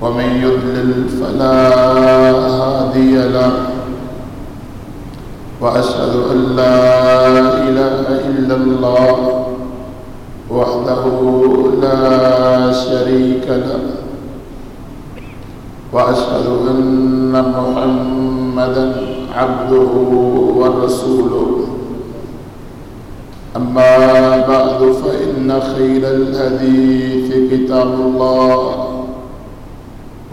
ومن يضلل فلا هادي له. وأشهد أن لا إله إلا الله وحده لا شريك له. وأشهد أن محمدا عبده ورسوله. أما بعد فإن خير الحديث كتاب الله.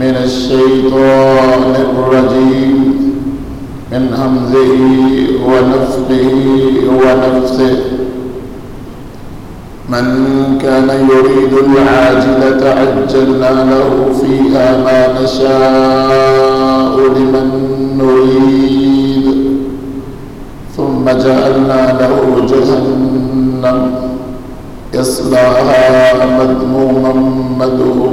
من الشيطان الرجيم. من همزه ونفخه ونفسه. من كان يريد العاجلة عجلنا له فيها ما نشاء لمن نريد. ثم جعلنا له جهنم. يصلاها مذموما مدهورا.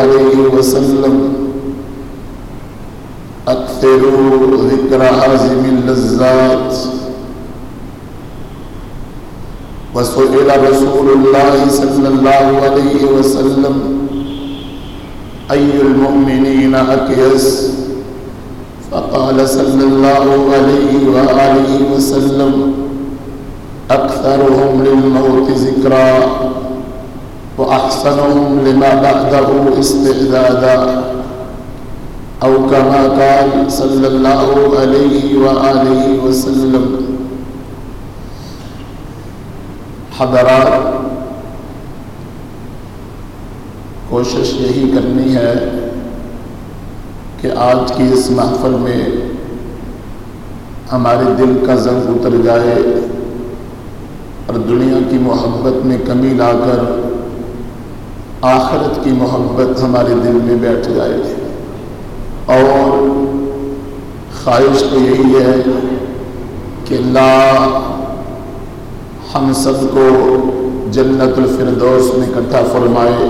عليه وسلم. أكثروا ذكر عازم اللذات. وسئل رسول الله صلى الله عليه وسلم أي المؤمنين أكيس فقال صلى الله عليه وآله وسلم أكثرهم للموت ذكرا. وأحسنهم لما بعده استعدادا أو كما قال صلى الله عليه وآله وسلم. حضرات، کوشش یہی کرنی ہے کہ آج کی اس محفل میں ہمارے دل کا زنگ اتر جائے اور دنیا کی محبت میں کمی لا کر آخرت کی محبت ہمارے دل میں بیٹھ جائے اور خواہش تو یہی ہے کہ اللہ ہم سب کو جنت الفردوس میں اکٹھا فرمائے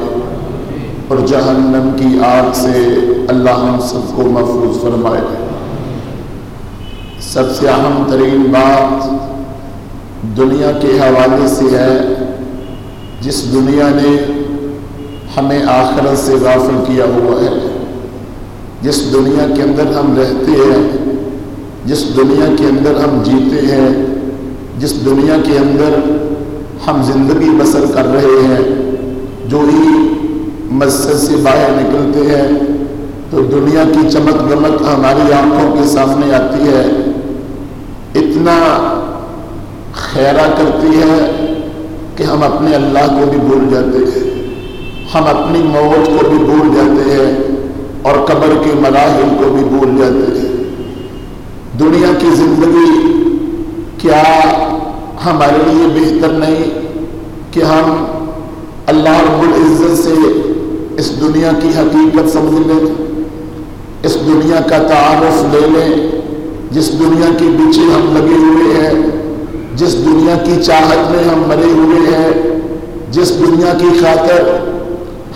اور جہنم کی آگ سے اللہ ہم سب کو محفوظ فرمائے۔ سب سے اہم ترین بات دنیا کے حوالے سے ہے، جس دنیا نے ہمیں آخرت سے غافل کیا ہوا ہے۔ جس دنیا کے اندر ہم رہتے ہیں، جس دنیا کے اندر ہم جیتے ہیں، جس دنیا کے اندر ہم زندگی بسر کر رہے ہیں، جو ہی مسجد سے باہر نکلتے ہیں، تو دنیا کی چمک دمک ہماری آنکھوں کے سامنے آتی ہے۔ اتنا خیرہ کرتی ہے کہ ہم اپنے اللہ کو بھی بھول جاتے ہیں۔ ہم اپنی موت کو بھی بھول جاتے ہیں اور قبر کے مراحل کو بھی بھول جاتے ہیں۔ دنیا کی زندگی کیا ہمارے لیے بہتر نہیں کہ ہم اللہ رب العزت سے اس دنیا کی حقیقت سمجھ لیں، اس دنیا کا تعارف لے لیں، جس دنیا کے پیچھے ہم لگے ہوئے ہیں، جس دنیا کی چاہت میں ہم مرے ہوئے ہیں، جس دنیا کی خاطر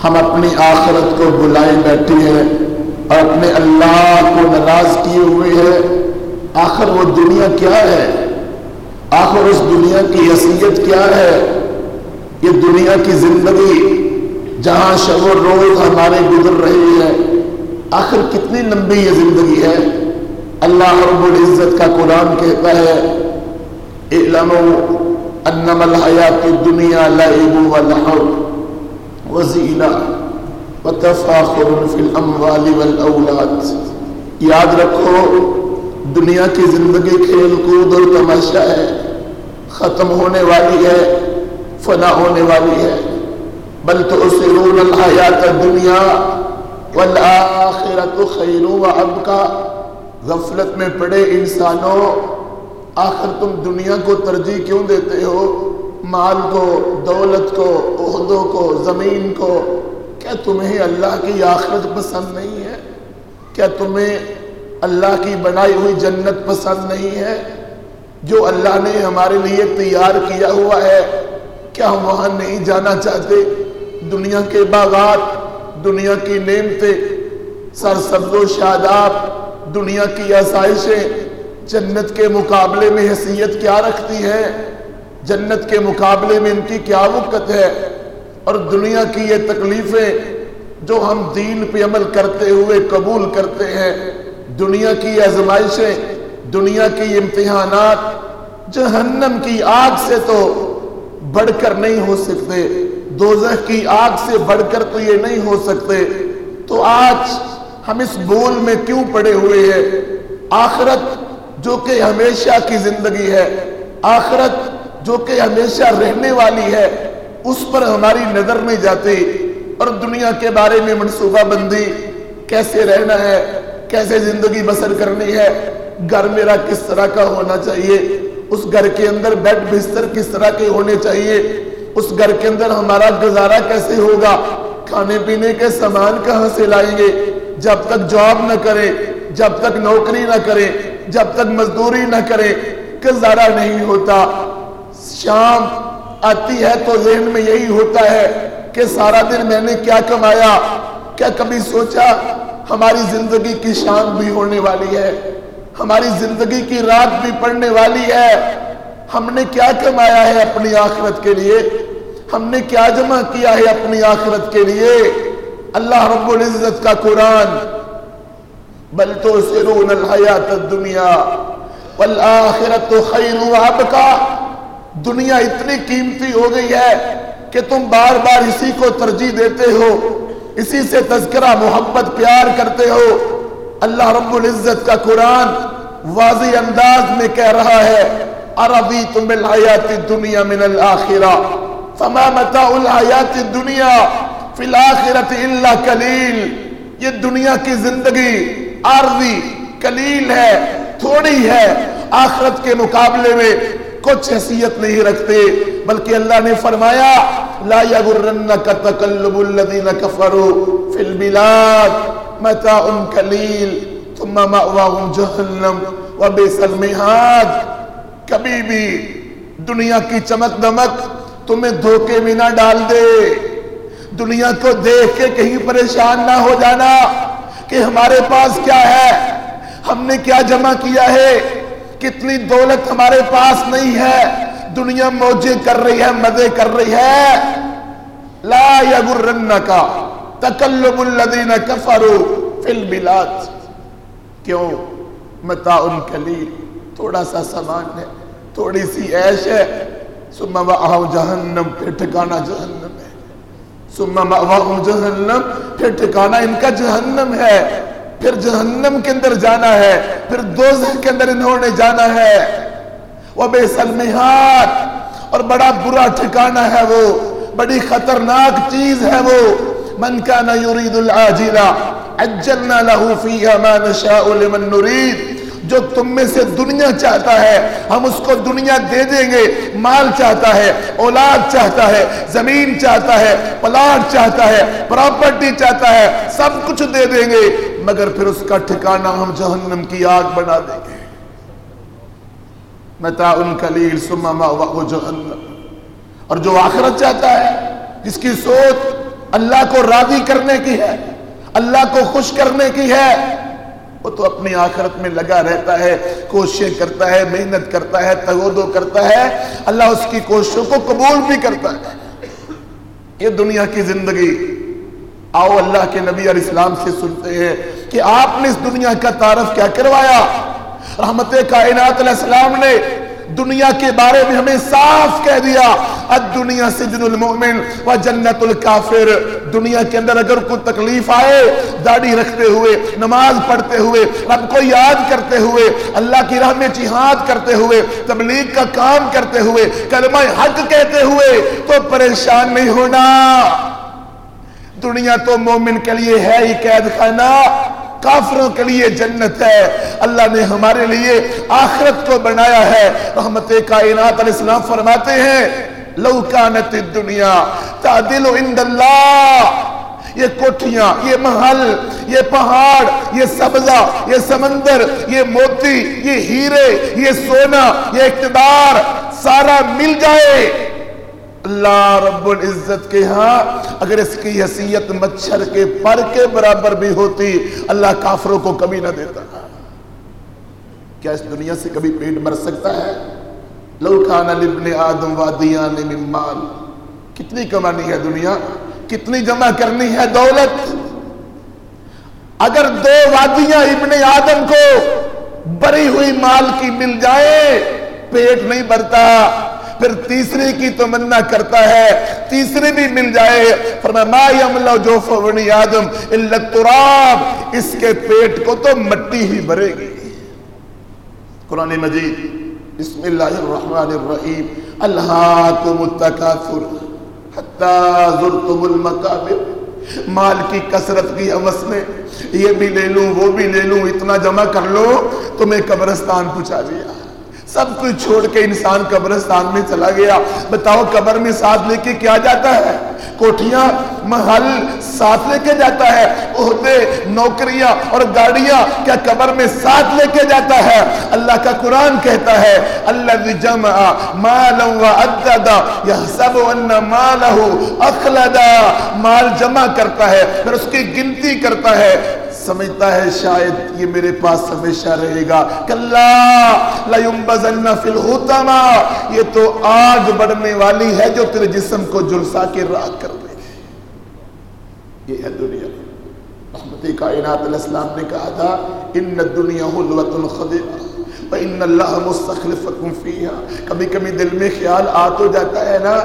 ہم اپنی آخرت کو بلائے بیٹھے ہیں اور اپنے اللہ کو ناراض کیے ہوئے ہیں۔ آخر وہ دنیا کیا ہے؟ آخر اس دنیا کی حیثیت کیا ہے؟ یہ دنیا کی زندگی جہاں شب و روز ہمارے گزر رہی ہے آخر کتنی لمبی یہ زندگی ہے؟ اللہ رب العزت کا قرآن کہتا ہے، اعلموا انما الحیات الدنیا لعب و لحو و زینہ و تفاخر فی الاموال والاولاد یاد رکھو، دنیا کی زندگی کھیل کود اور تماشا ہے۔ ختم ہونے والی ہے، فنا ہونے والی ہے۔ بل تو اسرون الحیات الدنیا والآخرت خیر و ابقا۔ غفلت میں پڑے انسانوں، آخر تم دنیا کو ترجیح کیوں دیتے ہو؟ مال کو، دولت کو، عہدوں کو، زمین کو، کیا تمہیں اللہ کی آخرت پسند نہیں ہے؟ کیا تمہیں اللہ کی بنائی ہوئی جنت پسند نہیں ہے؟ جو اللہ نے ہمارے لیے تیار کیا ہوا ہے، کیا ہم وہاں نہیں جانا چاہتے؟ دنیا کے باغات، دنیا کی نعمتیں، سرسبز و شاداب، دنیا کی آسائشیں، جنت کے مقابلے میں حیثیت کیا رکھتی ہے جنت کے مقابلے میں ان کی کیا وقت ہے؟ اور دنیا کی یہ تکلیفیں جو ہم دین پہ عمل کرتے ہوئے قبول کرتے ہیں، دنیا کی آزمائشیں، دنیا کی امتحانات، جہنم کی آگ سے تو بڑھ کر نہیں ہو سکتے، دوزخ کی آگ سے بڑھ کر تو یہ نہیں ہو سکتے۔ تو آج ہم اس بول میں کیوں پڑے ہوئے ہیں؟ آخرت جو کہ ہمیشہ کی زندگی ہے، آخرت جو کہ ہمیشہ رہنے والی ہے، اس پر ہماری نظر نہیں جاتی۔ اور دنیا کے بارے میں منصوبہ بندی، کیسے رہنا ہے، کیسے زندگی بسر کرنی ہے، گھر میرا کس طرح کا ہونا چاہیے، اس گھر کے اندر بیڈ بستر کس طرح کے ہونے چاہیے، اس گھر کے اندر ہمارا گزارا کیسے ہوگا، کھانے پینے کے سامان کہاں سے لائیں گے؟ جب تک جاب نہ کرے، جب تک نوکری نہ کرے، جب تک مزدوری نہ کرے، گزارا نہیں ہوتا۔ شام آتی ہے تو ذہن میں یہی ہوتا ہے کہ سارا دن میں نے کیا کمایا؟ کیا کبھی سوچا ہماری زندگی کی شام بھی ہونے والی ہے؟ ہماری زندگی کی رات بھی پڑنے والی ہے؟ ہم نے کیا کمایا ہے اپنی آخرت کے لیے؟ ہم نے کیا جمع کیا ہے اپنی آخرت کے لیے؟ اللہ رب العزت کا قرآن، بل تو سرون الحیات الدنیا والآخرت خیر وابقا دنیا اتنی قیمتی ہو گئی ہے کہ تم بار بار اسی کو ترجیح دیتے ہو، اسی سے تذکرہ محبت پیار کرتے ہو۔ اللہ رب العزت کا قرآن واضح انداز میں کہہ رہا ہے اَرَضِيتُمْ بِالْحَيَاتِ الدُّنْيَا مِنَ الْآخِرَةِ فما متاع الحیات الدنیا فی الاخرت الا کلیل یہ دنیا کی زندگی عارضی کلیل ہے، تھوڑی ہے۔ آخرت کے مقابلے میں کچھ حیثیت نہیں رکھتے، بلکہ اللہ نے فرمایا، لا یغرنک تقلب الذین کفروا فی البلاد متاع کلیل ثم مأواهم جہنم وبئس المہاد کبھی بھی دنیا کی چمک دمک تمہیں دھوکے میں نہ ڈال دے۔ دنیا کو دیکھ کے کہیں پریشان نہ ہو جانا کہ ہمارے پاس کیا ہے، ہم نے کیا جمع کیا ہے۔ کتنی دولت ہمارے پاس نہیں ہے۔ دنیا موجے کر رہی ہے مدے کر رہی ہے۔ لا یغرنکا تکلب الذین کفروا فی البلاد۔ کیوں؟ متاع کلیل تھوڑا سا سامان ہے، تھوڑی سی عیش ہے۔ سما مأواہم جہنم، پھر ٹھکانہ جہنم ہے۔ سما مأواہم جہنم، پھر ٹھکانہ ان کا جہنم ہے۔ پھر جہنم کے اندر جانا ہے، پھر دوزہ کے اندر انہوں نے جانا ہے۔ وہ بے سلمیحات اور بڑا برا ٹھکانہ ہے وہ، بڑی خطرناک چیز ہے وہ۔ من کانا یرید العاجلہ عجلنا له فیہا ما نشاء لمن نرید جو تم میں سے دنیا چاہتا ہے، ہم اس کو دنیا دے دیں گے۔ مال چاہتا ہے، اولاد چاہتا ہے، زمین چاہتا ہے پلاٹ چاہتا ہے پراپرٹی چاہتا ہے، سب کچھ دے دیں گے۔ مگر پھر اس کا ٹھکانہ ہم جہنم کی آگ بنا دیں گے۔ متا ان کلیل سما وہ جہنم۔ اور جو آخرت چاہتا ہے، جس کی سوچ اللہ کو راضی کرنے کی ہے، اللہ کو خوش کرنے کی ہے وہ تو اپنی آخرت میں لگا رہتا ہے، کوششیں کرتا ہے، محنت کرتا ہے تغودو کرتا ہے۔ اللہ اس کی کوششوں کو قبول بھی کرتا ہے۔ یہ دنیا کی زندگی۔ آؤ اللہ کے نبی علیہ السلام سے سنتے ہیں کہ آپ نے اس دنیا کا تعارف کیا کروایا۔ رحمت کائنات علیہ السلام نے دنیا کے بارے میں ہمیں صاف کہہ دیا الدنیا سجن المؤمن و جنت الکافر۔ دنیا کے اندر اگر کوئی تکلیف آئے، داڑھی رکھتے ہوئے، نماز پڑھتے ہوئے، رب کو یاد کرتے ہوئے، اللہ کی راہ میں جہاد کرتے ہوئے، تبلیغ کا کام کرتے ہوئے، کلمہ حق کہتے ہوئے، تو پریشان نہیں ہونا۔ دنیا تو مومن کے لیے ہے ہی قید خانہ۔ کافروں کے لیے جنت ہے۔ اللہ نے ہمارے لیے آخرت کو بنایا ہے۔ رحمت کائنات علیہ السلام فرماتے ہیں، لو کانت الدنیا تعدل عند اللہ۔ یہ کوٹھیاں، یہ محل، یہ پہاڑ، یہ سبزہ، یہ سمندر، یہ موتی، یہ ہیرے، یہ سونا، یہ اقتدار، سارا مل جائے۔ اللہ رب العزت کے ہاں اگر اس کی حیثیت مچھر کے پر کے برابر بھی ہوتی، اللہ کافروں کو کبھی نہ دیتا۔ کیا اس دنیا سے کبھی پیٹ بھر سکتا ہے؟ لو کان آدم وادیان مال۔ کتنی کمانی ہے دنیا، کتنی جمع کرنی ہے دولت۔ اگر دو وادیاں ابن آدم کو بری ہوئی مال کی مل جائے پیٹ نہیں بھرتا۔ پھر تیسری کی تمنا کرتا ہے تیسری بھی مل جائے۔ فرمایا، ما یملو جو فونی آدم الا التراب۔ اس کے پیٹ کو تو مٹی ہی بھرے گی۔ قرآن مجید، بسم اللہ الرحمن الرحیم۔ الہاکم التکاثر حتی زرتم المقابر۔ مال کی کثرت کی حوث میں، یہ بھی لے لوں، وہ بھی لے لوں، اتنا جمع کر لو، تمہیں قبرستان پہنچا دیا۔ سب کچھ چھوڑ کے انسان قبرستان میں چلا گیا۔ بتاؤ قبر میں ساتھ لے کے کیا جاتا ہے؟ کوٹھیاں، محل ساتھ لے کے جاتا ہے۔ عہدے، نوکریاں اور گاڑیاں کیا قبر میں ساتھ لے کے جاتا ہے؟ اللہ کا قرآن کہتا ہے اللہ جمع مالا و عددا یحسب ان مالہ اخلدا مال جمع کرتا ہے، پھر اس کی گنتی کرتا ہے۔ سمجھتا ہے شاید یہ میرے پاس ہمیشہ رہے گا۔ فی الحتما یہ تو آگ بڑھنے والی ہے جو تیرے جسم کو جلسا کے راک کر دے یہ ہے دنیا۔ رحمت کائنات علیہ السلام نے کہا تھا، ان الدنیا حلوت الخدرہ وَإِنَّ اللَّهَ مُسْتَخْلِفَكُمْ فِيهَا۔ کبھی کبھی دل میں خیال آ تو جاتا ہے نا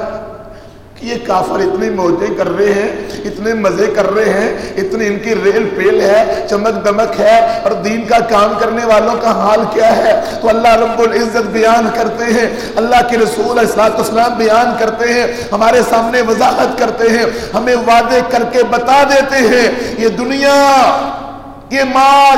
یہ کافر اتنی موجیں کر رہے ہیں، اتنے مزے کر رہے ہیں، اتنی ان کی ریل پیل ہے، چمک دمک ہے، اور دین کا کام کرنے والوں کا حال کیا ہے؟ تو اللہ رب العزت بیان کرتے ہیں، اللہ کے رسول اسلام بیان کرتے ہیں، ہمارے سامنے وضاحت کرتے ہیں، ہمیں وعدے کر کے بتا دیتے ہیں، یہ دنیا یہ مال،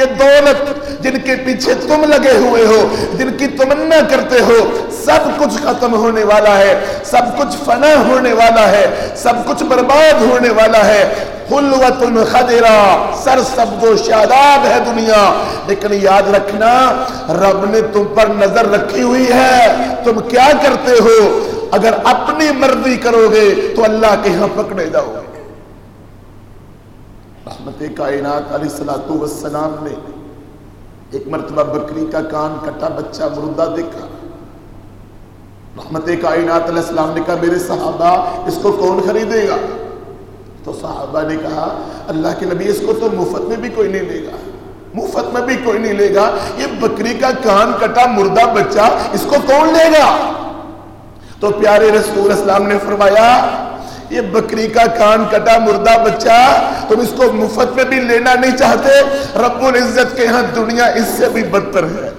یہ دولت جن کے پیچھے تم لگے ہوئے ہو، جن کی تمنا کرتے ہو، سب کچھ ختم ہونے والا ہے، سب کچھ فنا ہونے والا ہے، سب کچھ برباد ہونے والا ہے۔ حلوت خدرہ سر سبز و شاداب ہے دنیا۔ لیکن یاد رکھنا، رب نے تم پر نظر رکھی ہوئی ہے۔ تم کیا کرتے ہو؟ اگر اپنی مرضی کرو گے تو اللہ کے ہاں پکڑے جاؤ گے۔ رحمت کائنات علیہ السلام نے ایک مرتبہ بکری کا کان کٹا، بچہ مردہ دیکھا۔ رحمت کائنات علیہ السلام نے کہا، میرے صحابہ، اس کو کون خریدے گا؟ تو صحابہ نے کہا، اللہ کے نبی، اس کو تو مفت میں بھی کوئی نہیں لے گا۔ مفت میں بھی کوئی نہیں لے گا۔ یہ بکری کا کان کٹا، مردہ بچہ، اس کو کون لے گا؟ تو پیارے رسول اسلام نے فرمایا یہ بکری کا کان کٹا مردہ بچہ، تم اس کو مفت میں بھی لینا نہیں چاہتے۔ رب العزت کے ہاں دنیا اس سے بھی بدتر ہے۔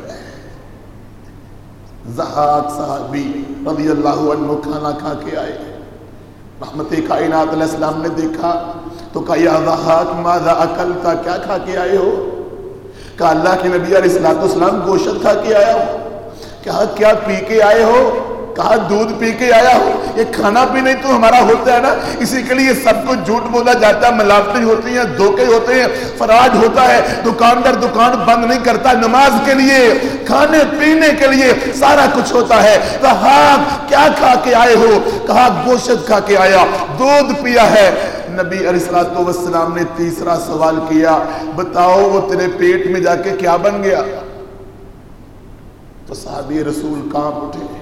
زہاق صحابی رضی اللہ عنہ کھانا کھا کے آئے۔ رحمت کائنات علیہ السلام نے دیکھا، تو کہا، یا زہاق، ماذا اکلتا کیا کھا کے آئے ہو؟ کہا، اللہ کے نبی علیہ السلام گوشت کھا کے آیا ہو کہا، کیا پی کے آئے ہو؟ کہا دودھ پی کے آیا ہو یہ کھانا بھی نہیں تو ہمارا ہوتا ہے نا؟ اسی کے لیے سب کو جھوٹ بولا جاتا ہے۔ ملاوٹیں ہوتی ہیں، دھوکے ہوتے ہیں، فراڈ ہوتا ہے۔ دکاندار دکان بند نہیں کرتا نماز کے لیے، کھانے پینے کے لیے سارا کچھ ہوتا ہے۔ کہا، کیا کھا کے آئے ہو؟ کہا، گوشت کھا کے آیا۔ دودھ پیا ہے۔ نبی علیہ السلام نے تیسرا سوال کیا، بتاؤ وہ تیرے پیٹ میں جا کے کیا بن گیا؟ تو صحابی رسول کہاں اٹھے؟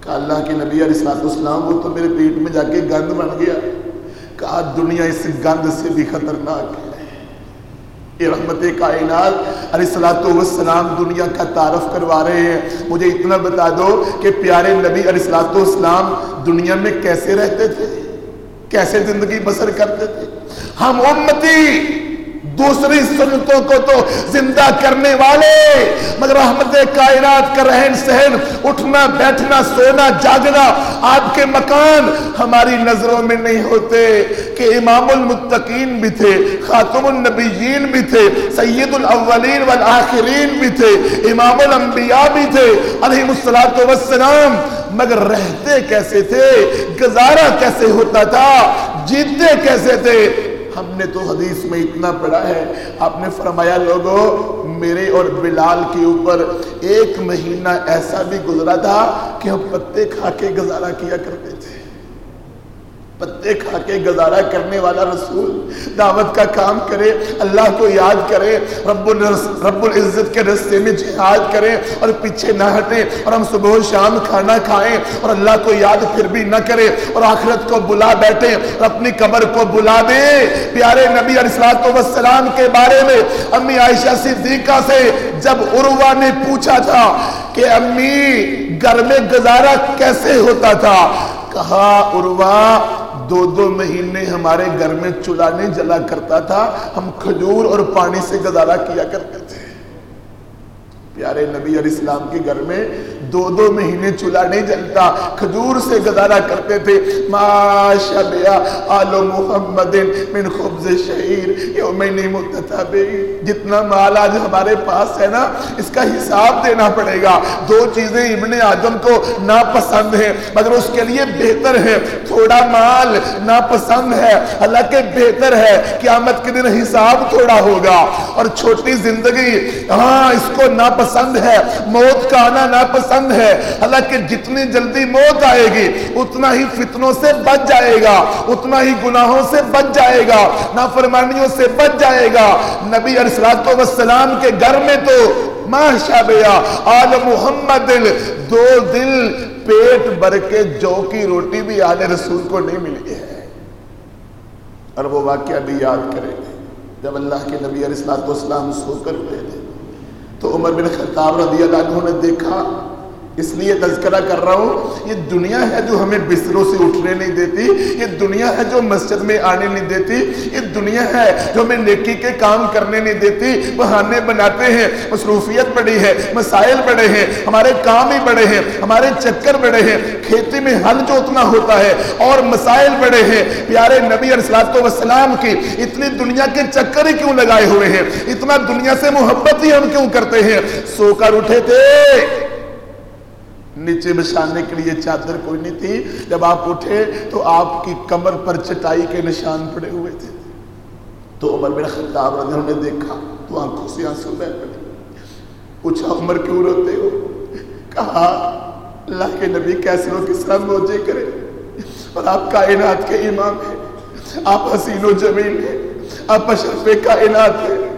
کہا اللہ کے نبی علیہ السلام وہ تو میرے پیٹ میں جا کے گند بن گیا۔ کہا دنیا اس گند سے بھی خطرناک ہے۔ یہ رحمت کائنات علیہ السلام دنیا کا تعارف کروا رہے ہیں۔ مجھے اتنا بتا دو کہ پیارے نبی علیہ السلام دنیا میں کیسے رہتے تھے؟ کیسے زندگی بسر کرتے تھے؟ ہم امتی دوسری سنتوں کو تو زندہ کرنے والے۔ مگر رحمت کائنات کا رہن سہن، اٹھنا، بیٹھنا، سونا، جاگنا آپ کے مکان ہماری نظروں میں نہیں ہوتے۔ کہ امام المتقین بھی تھے، خاتم النبیین بھی تھے، سید الاولین والآخرین بھی تھے، امام الانبیاء بھی تھے، علیہ السلام والسلام۔ مگر رہتے کیسے تھے؟ گزارا کیسے ہوتا تھا؟ جیتے کیسے تھے؟ ہم نے تو حدیث میں اتنا پڑھا ہے۔ آپ نے فرمایا لوگوں میرے اور بلال کے اوپر ایک مہینہ ایسا بھی گزرا تھا کہ ہم پتے کھا کے گزارا کیا کرتے تھے۔ پتے کھا کے گزارا کرنے والا رسول دعوت کا کام کرے اللہ کو یاد کرے رب, رب العزت کے رستے میں جہاد کرے اور پیچھے نہ ہٹے اور ہم صبح و شام کھانا کھائیں اور اللہ کو یاد پھر بھی نہ کرے اور آخرت کو بلا بیٹھے اور اپنی قبر کو بلا دے۔ پیارے نبی علیہ السلام کے بارے میں امی عائشہ صدیقہ سے جب عروہ نے پوچھا تھا کہ امی گھر میں گزارا کیسے ہوتا تھا؟ کہا عروہ دو دو مہینے ہمارے گھر میں چولہا نہیں جلا کرتا تھا، ہم کھجور اور پانی سے گزارا کیا کرتے تھے۔ پیارے نبی علیہ السلام کے گھر میں دو دو مہینے چولہا نہیں جلتا، کھجور سے گزارا کرتے تھے۔ ماشا بیا آلو محمد من خبز شہیر یومین متتابی جتنا مال آج ہمارے پاس ہے نا، اس کا حساب دینا پڑے گا۔ دو چیزیں ابن آدم کو ناپسند ہیں، مگر اس کے لیے بہتر ہے تھوڑا مال ناپسند ہے اللہ کے بہتر ہے۔ قیامت کے دن حساب تھوڑا ہوگا۔ اور چھوٹی زندگی ہاں اس کو ناپسند ہے، موت کا آنا ناپسند پسند ہے۔ حالانکہ جتنی جلدی موت آئے گی، اتنا ہی فتنوں سے بچ جائے گا، اتنا ہی گناہوں سے بچ جائے گا، نافرمانیوں سے بچ جائے گا۔ نبی علیہ السلام کے گھر میں تو ماشا بیا آل محمد دل دو دل پیٹ بھر کے جو کی روٹی بھی آل رسول کو نہیں ملی ہے۔ اور وہ واقعہ بھی یاد کریں گے، جب اللہ کے نبی علیہ السلام سو کر اٹھے تھے۔ تو عمر بن خطاب رضی اللہ عنہ نے دیکھا اس لیے تذکرہ کر رہا ہوں، یہ دنیا ہے جو ہمیں بستروں سے اٹھنے نہیں دیتی، یہ دنیا ہے جو مسجد میں آنے نہیں دیتی، یہ دنیا ہے جو ہمیں نیکی کے کام کرنے نہیں دیتی، بہانے بناتے ہیں، مصروفیت بڑی ہے، مسائل بڑے ہیں، ہمارے کام ہی بڑے ہیں، ہمارے چکر بڑے ہیں، کھیتی میں حل جو اتنا ہوتا ہے، اور مسائل بڑے ہیں۔ پیارے نبی علیہ السلام کی، اتنی دنیا کے چکر ہی کیوں لگائے ہوئے ہیں؟ اتنا دنیا سے محبت ہی ہم کیوں کرتے ہیں؟ سو کر اٹھے تھے۔ نیچے بچھانے کے لیے چادر کوئی نہیں تھی۔ جب آپ اٹھے تو آپ کی کمر پر چٹائی کے نشان پڑے ہوئے تھے۔ تو عمر بن خطاب رضی اللہ نے دیکھا تو آنکھوں سے آنسو بہ پڑے۔ پوچھا، عمر کیوں روتے ہو؟ کہا، اللہ کے نبی کیسے ہو؟ کس طرح موجے کرے؟ اور آپ کائنات کے امام ہیں۔ آپ حسین و جمیل ہیں۔ آپ اشرف کائنات ہیں۔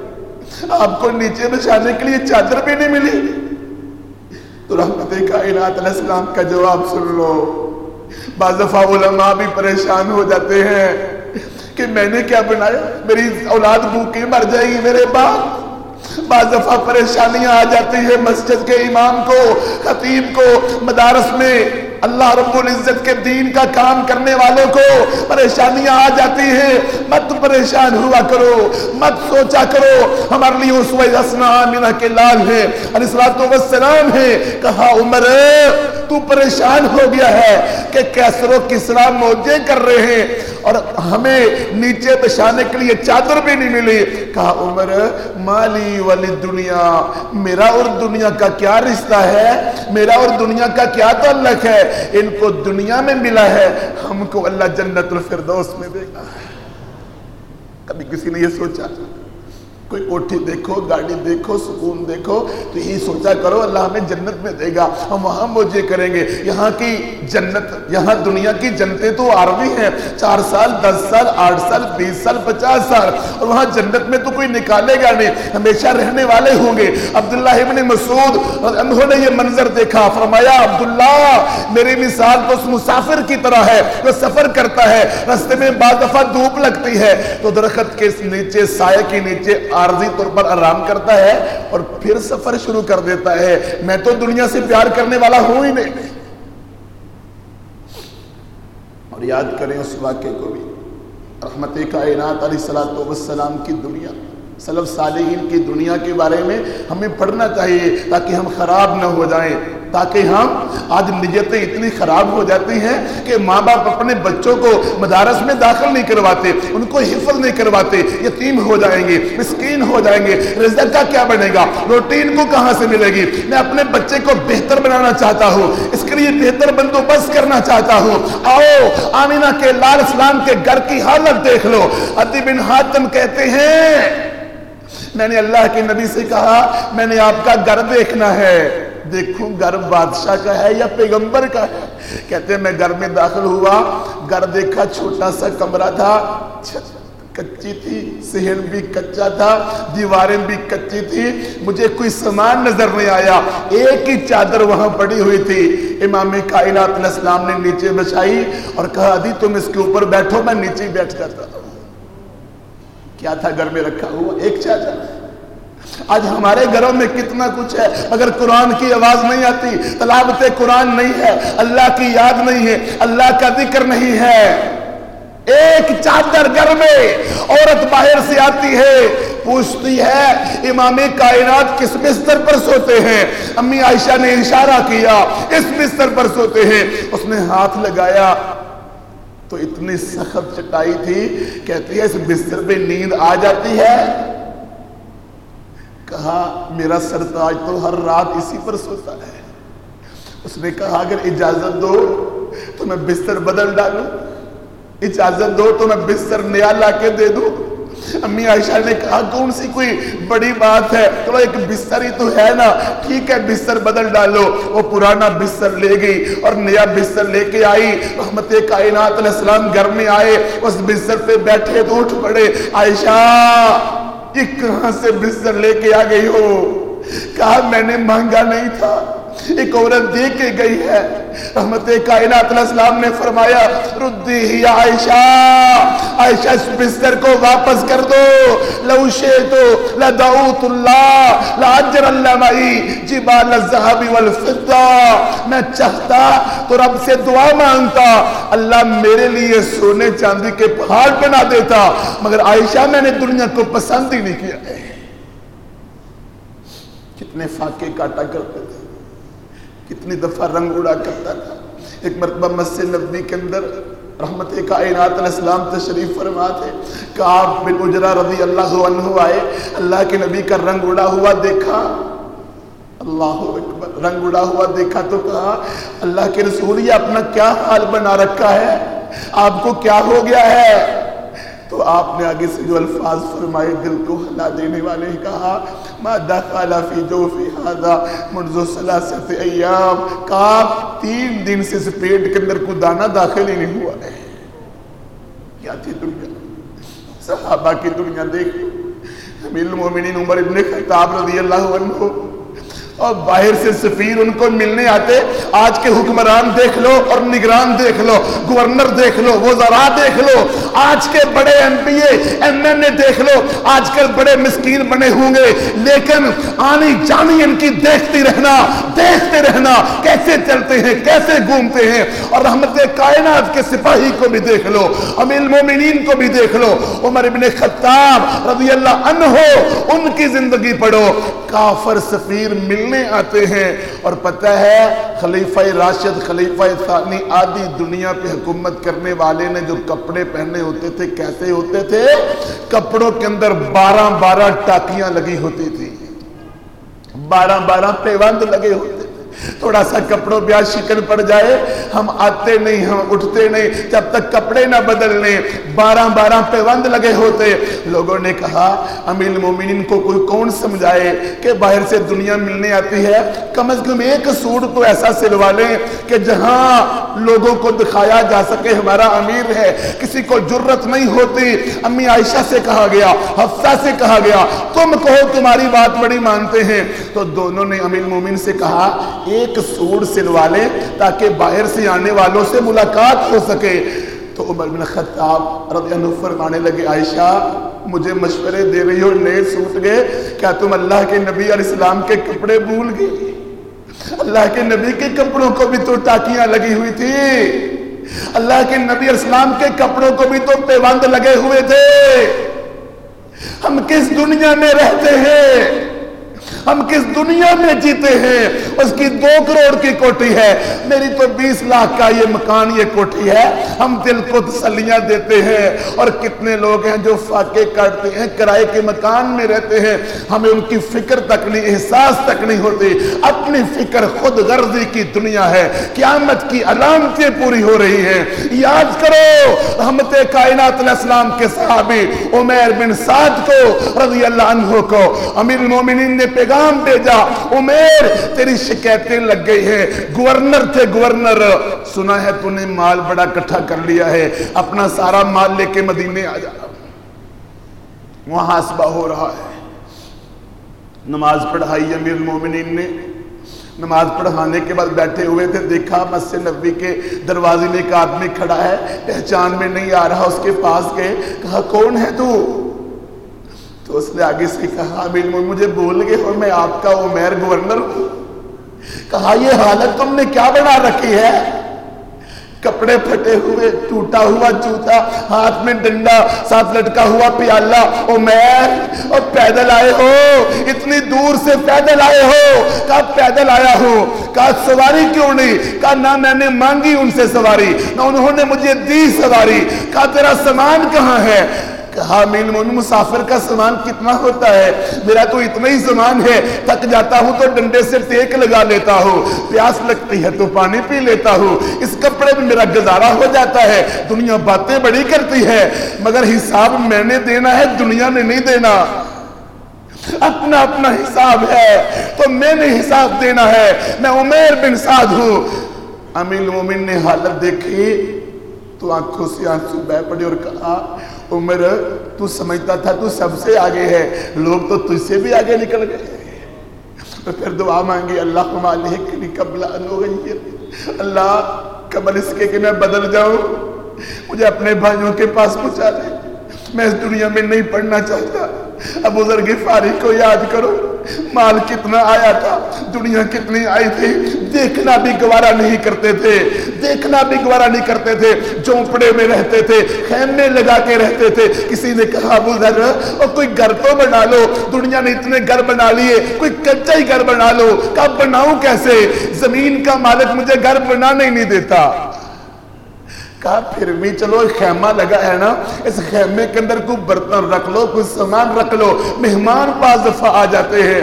آپ کو نیچے بچھانے کے لیے چادر بھی نہیں ملی۔ تو رحمت کائنات علیہ السلام کا جواب سن لو۔ بعض دفعہ علماء بھی پریشان ہو جاتے ہیں کہ میں نے کیا بنایا؟ میری اولاد بھوکی مر جائے گی میرے بعد بعض دفعہ پریشانیاں آ جاتی ہیں مسجد کے امام کو، خطیب کو، مدارس میں۔ اللہ رب العزت کے دین کا کام کرنے والوں کو پریشانیاں آ جاتی ہیں۔ مت پریشان ہوا کرو، مت سوچا کرو، ہمارے لیے اس وسنا آمینہ کے لال ہے علیہ السلام ہے کہا، عمر، تو پریشان ہو گیا ہے کہ کیسر و کسرا موجے کر رہے ہیں اور ہمیں نیچے بچھانے کے لیے چادر بھی نہیں ملی۔ کہا، عمر، مالی والی دنیا میرا اور دنیا کا کیا رشتہ ہے؟ میرا اور دنیا کا کیا تعلق ہے؟ ان کو دنیا میں ملا ہے، ہم کو اللہ جنت الفردوس میں دے گا۔ کبھی کسی نے یہ سوچا؟ کوئی کوٹھی دیکھو، گاڑی دیکھو، سکون دیکھو، تو یہی سوچا کرو، اللہ ہمیں جنت میں دے گا۔ ہم وہاں موجے کریں گے۔ یہاں کی جنت، یہاں دنیا کی جنتیں تو عربی ہیں۔ چار سال، دس سال، آٹھ سال، بیس سال، پچاس سال۔ اور وہاں جنت میں تو کوئی نکالے گا نہیں۔ ہمیشہ رہنے والے ہوں گے۔ عبداللہ ابن مسعود انہوں نے یہ منظر دیکھا۔ فرمایا، عبداللہ، میری مثال تو اس مسافر کی طرح ہے، جو سفر کرتا ہے، رستے میں بعض دفعہ دھوپ لگتی ہے۔ تو درخت کے نیچے، سائے کے نیچے عارضی طور پر آرام کرتا ہے اور پھر سفر شروع کر دیتا ہے۔ میں تو دنیا سے پیار کرنے والا ہوں ہی نہیں۔ اور یاد کریں اس واقعے کو بھی۔ رحمت کائنات علیہ السلام کی دنیا، سلف صالحین کی دنیا کے بارے میں ہمیں پڑھنا چاہیے تاکہ ہم خراب نہ ہو جائیں۔ تاکہ ہم آج نیتیں اتنی خراب ہو جاتی ہیں کہ ماں باپ اپنے بچوں کو مدارس میں داخل نہیں کرواتے، ان کو حفظ نہیں کرواتے، یتیم ہو جائیں گے، مسکین ہو جائیں گے، رزق کا کیا بنے گا؟ روٹین کو کہاں سے ملے گی؟ میں اپنے بچے کو بہتر بنانا چاہتا ہوں، اس کے لیے بہتر بندوبست کرنا چاہتا ہوں۔ آؤ، آمینہ کے لال اسلام کے گھر کی حالت دیکھ لو۔ عدی بن حاتم کہتے ہیں، میں نے اللہ کے نبی سے کہا، میں نے آپ کا گھر دیکھنا ہے۔ دیکھوں گھر بادشاہ کا ہے یا پیغمبر کا ہے؟ کہتے ہیں میں گھر میں داخل ہوا، گھر دیکھا چھوٹا سا کمرہ تھا کچی تھی سہن بھی کچا تھا، دیواریں بھی کچی تھی مجھے کوئی سامان نظر نہیں آیا، ایک ہی چادر وہاں پڑی ہوئی تھی۔ امام کائنات علیہ السلام نے نیچے بچائی اور کہا دی تم اس کے اوپر بیٹھو، میں نیچے بیٹھ جاتا ہوں۔ کیا تھا گھر میں رکھا ہوا؟ ایک چادر۔ آج ہمارے گھروں میں کتنا کچھ ہے۔ اگر قرآن کی آواز نہیں آتی، تلاوت قرآن نہیں ہے۔ اللہ کی یاد نہیں ہے، اللہ کا ذکر نہیں ہے۔ ایک چادر گھر میں عورت باہر سے آتی ہے، پوچھتی ہے، امام کائنات کس بستر پر سوتے ہیں؟ امی عائشہ نے اشارہ کیا، اس بستر پر سوتے ہیں۔ اس نے ہاتھ لگایا، تو اتنی سخت چٹائی تھی، کہتی ہے، اس بستر پہ نیند آ جاتی ہے۔ کہا، میرا سرتاج تو ہر رات اسی پر سوتا ہے. اس نے کہا، اگر اجازت دو تو میں بستر بدل ڈالوں، اجازت دو تو میں بستر نیا لا کے دے دوں. امی عائشہ نے کہا، کون سی کوئی بڑی بات ہے؟ تو ایک بستر ہی تو ہے نا، ٹھیک ہے، بستر بدل ڈالو. وہ پرانا بستر لے گئی اور نیا بستر لے کے آئی۔ رحمت کائنات علیہ السلام گھر میں آئے، اس بستر پہ بیٹھے تو اٹھ پڑے، عائشہ! یہ کہاں سے بستر لے کے آ گئی ہو؟ کہا میں نے مانگا نہیں تھا۔ ایک عورت دے کے گئی ہے۔ رحمت کائنات علیہ السلام نے فرمایا، ردی ہی عائشہ عائشہ، اس بستر کو واپس کر دو۔ لو شیطو لدعوت اللہ لاجر اللہ مئی جبال الزہب والفضہ۔ میں چاہتا تو رب سے دعا مانگتا۔ اللہ میرے لیے سونے چاندی کے پہاڑ بنا دیتا، مگر عائشہ میں نے دنیا کو پسند ہی نہیں کیا۔ کتنے فاقے کاٹا کرتے تھے۔ کتنی دفعہ رنگ اڑا کرتا تھا۔ ایک مرتبہ مسجد نبی کے اندر رحمت کائنات علیہ السلام تشریف فرما تھے کعب بن اجرا رضی اللہ عنہ آئے، اللہ کے نبی کا رنگ اڑا ہوا دیکھا۔ اللہ اکبر، رنگ اڑا ہوا دیکھا تو کہا، اللہ کے رسول یہ اپنا کیا حال بنا رکھا ہے؟ آپ کو کیا ہو گیا ہے؟ تو آپ نے آگے سے جو الفاظ فرمائے دل کو ہلا دینے والے کہا، ما دخل فی جو فی حاضا منذ سلاست ایام. کہا، تین دن سے اس پیٹ کے اندر کو دانا داخل ہی نہیں ہوا ہے۔ کیا تھی دنیا؟ صحابہ کی دنیا دیکھ امیر المومنین عمر ابن خطاب رضی اللہ عنہ اور باہر سے سفیر ان کو ملنے آتے، آج کے حکمران دیکھ لو اور نگران دیکھ لو، گورنر دیکھ لو وزراء دیکھ لو، آج کے بڑے M P A M N A دیکھ لو، آج کل بڑے مسکین بنے ہوں گے، لیکن آنی جانی ان کی دیکھتی رہنا، دیکھتے رہنا، کیسے چلتے ہیں، کیسے گھومتے ہیں، اور رحمت کائنات کے سپاہی کو بھی دیکھ لو، امیر المومنین کو بھی دیکھ لو، عمر ابن خطاب رضی اللہ عنہ، ان کی زندگی پڑھو، کافر سفیر مل ملنے آتے ہیں۔ اور پتہ ہے، خلیفہ راشد، خلیفہ ثانی آدھی دنیا پہ حکومت کرنے والے نے جو کپڑے پہنے ہوتے تھے، کیسے ہوتے تھے؟ کپڑوں کے اندر بارہ بارہ ٹاکیاں لگی ہوتی تھی بارہ بارہ پیوند لگے ہوتے تھوڑا سا کپڑوں پہ شکن پڑ جائے۔ ہم آتے نہیں، ہم اٹھتے نہیں۔ جب تک کپڑے نہ بدل لیں بارہ بارہ پیوند لگے ہوتے۔ لوگوں نے کہا امیل مومنین کو کوئی کون سمجھائے کہ باہر سے دنیا ملنے آتی ہے؟ کم از کم ایک سوٹ تو ایسا سلوا لیں کہ جہاں لوگوں کو دکھایا جا سکے، ہمارا امیر ہے۔ کسی کو جرت نہیں ہوتی۔ امی عائشہ سے کہا گیا، حفصہ سے کہا گیا، تم کہو تمہاری بات بڑی مانتے ہیں۔ تو دونوں نے امیل مومن سے کہا ایک سوٹ سلوا لیں تاکہ باہر سے آنے والوں سے ملاقات ہو سکے۔ تو عمر بن خطاب رضی اللہ فرمانے لگے، عائشہ، مجھے مشورے دے رہی ہو، نئے سوٹ گئے، کیا تم اللہ کے نبی علیہ السلام کے کپڑے بھول گئے؟ اللہ کے نبی کے کپڑوں کو بھی تو ٹاکیاں لگی ہوئی تھی۔ اللہ کے نبی علیہ السلام کے کپڑوں کو بھی تو پیوند لگے ہوئے تھے۔ ہم کس دنیا میں رہتے ہیں؟ ہم کس دنیا میں جیتے ہیں؟ اس کی دو کروڑ کی کوٹی ہے۔ میری تو بیس لاکھ کا یہ مکان، یہ کوٹی ہے۔ ہم دل کو تسلیاں دیتے ہیں۔ اور کتنے لوگ ہیں جو فاقے کاٹتے ہیں، کرائے کے مکان میں رہتے ہیں۔ ہمیں ان کی فکر تک نہیں، احساس تک نہیں ہوتی۔ اپنی فکر خود غرضی کی دنیا ہے۔ قیامت کی علامتیں پوری ہو رہی ہیں۔ یاد کرو رحمت کائنات علیہ السلام کے صحابی عمیر بن سعد کو رضی اللہ عنہ کو۔ امیر المومنین نے پیغام پیغام بھیجا، عمیر، تیری شکایتیں لگ گئی ہیں۔ گورنر تھے گورنر، سنا ہے تو نے مال بڑا کٹھا کر لیا ہے۔ اپنا سارا مال لے کے مدینے آ جا۔ وہاں حاسبہ ہو رہا ہے۔ نماز پڑھائی امیر المومنین نے۔ نماز پڑھانے کے بعد بیٹھے ہوئے تھے۔ دیکھا مسجد نبی کے دروازے میں ایک آدمی کھڑا ہے۔ پہچان میں نہیں آ رہا، اس کے پاس گئے۔ کہا، کون ہے تو؟ تو اس نے آگے سے کہا، امیر مجھے بول گئے اور میں آپ کا عمیر گورنر ہوں۔ کہا، یہ حالت تم نے کیا بنا رکھی ہے؟ کپڑے پھٹے ہوئے، ٹوٹا ہوا جوتا، ہاتھ میں ڈنڈا، ساتھ لٹکا ہوا پیالہ، عمیر، اور پیدل آئے ہو۔ اتنی دور سے پیدل آئے ہو۔ کہا، پیدل آیا ہو کہا، سواری کیوں نہیں؟ کہا، نہ میں نے مانگی ان سے سواری، نہ انہوں نے مجھے دی سواری۔ کہا، تیرا سامان کہاں ہے؟ کہا میل مومن مسافر کا سامان کتنا ہوتا ہے؟ میرا تو اتنا ہی سامان ہے۔ تک جاتا ہوں تو ڈنڈے سے ٹیک لگا لیتا ہوں۔ پیاس لگتی ہے تو پانی پی لیتا ہوں۔ اس کپڑے میں میرا گزارا ہو جاتا ہے۔ دنیا باتیں بڑی کرتی ہے۔ مگر حساب میں نے دینا ہے، دنیا نے نہیں دینا۔ اپنا اپنا حساب ہے۔ تو میں نے حساب دینا ہے۔ میں عمیر بن سعد ہوں۔ امیل مومن نے حالت دیکھی تو آنکھوں سے آنسو بہ پڑی اور کہا عمر، تو سمجھتا تھا تو سب سے آگے ہے۔ لوگ تو تجھ سے بھی آگے نکل گئے۔ تو پھر دعا مانگی، اللہ مالک قبل اللہ، قبل اس کے کہ میں بدل جاؤں، مجھے اپنے بھائیوں کے پاس پہنچا دے۔ میں اس دنیا میں نہیں پڑھنا چاہتا۔ ابو ذر غفاری کو یاد کرو۔ مال کتنا آیا تھا، دنیا کتنی آئی تھی۔ دیکھنا بھی گوارا نہیں کرتے تھے۔ دیکھنا بھی گوارا نہیں کرتے تھے۔ چونپڑے میں رہتے تھے خیمے لگا کے رہتے تھے۔ کسی نے کہا، ابو ذر اور کوئی گھر تو بنا لو۔ دنیا نے اتنے گھر بنا لیے، کوئی کچا ہی گھر بنا لو۔ کب بناؤں کیسے؟ زمین کا مالک مجھے گھر بنانے ہی نہیں دیتا۔ کہا، پھر بھی چلو خیمہ لگا ہے نا، اس خیمے کے اندر کوئی برتن رکھ لو، کوئی سامان رکھ لو، مہمان پاس دفعہ آ جاتے ہیں۔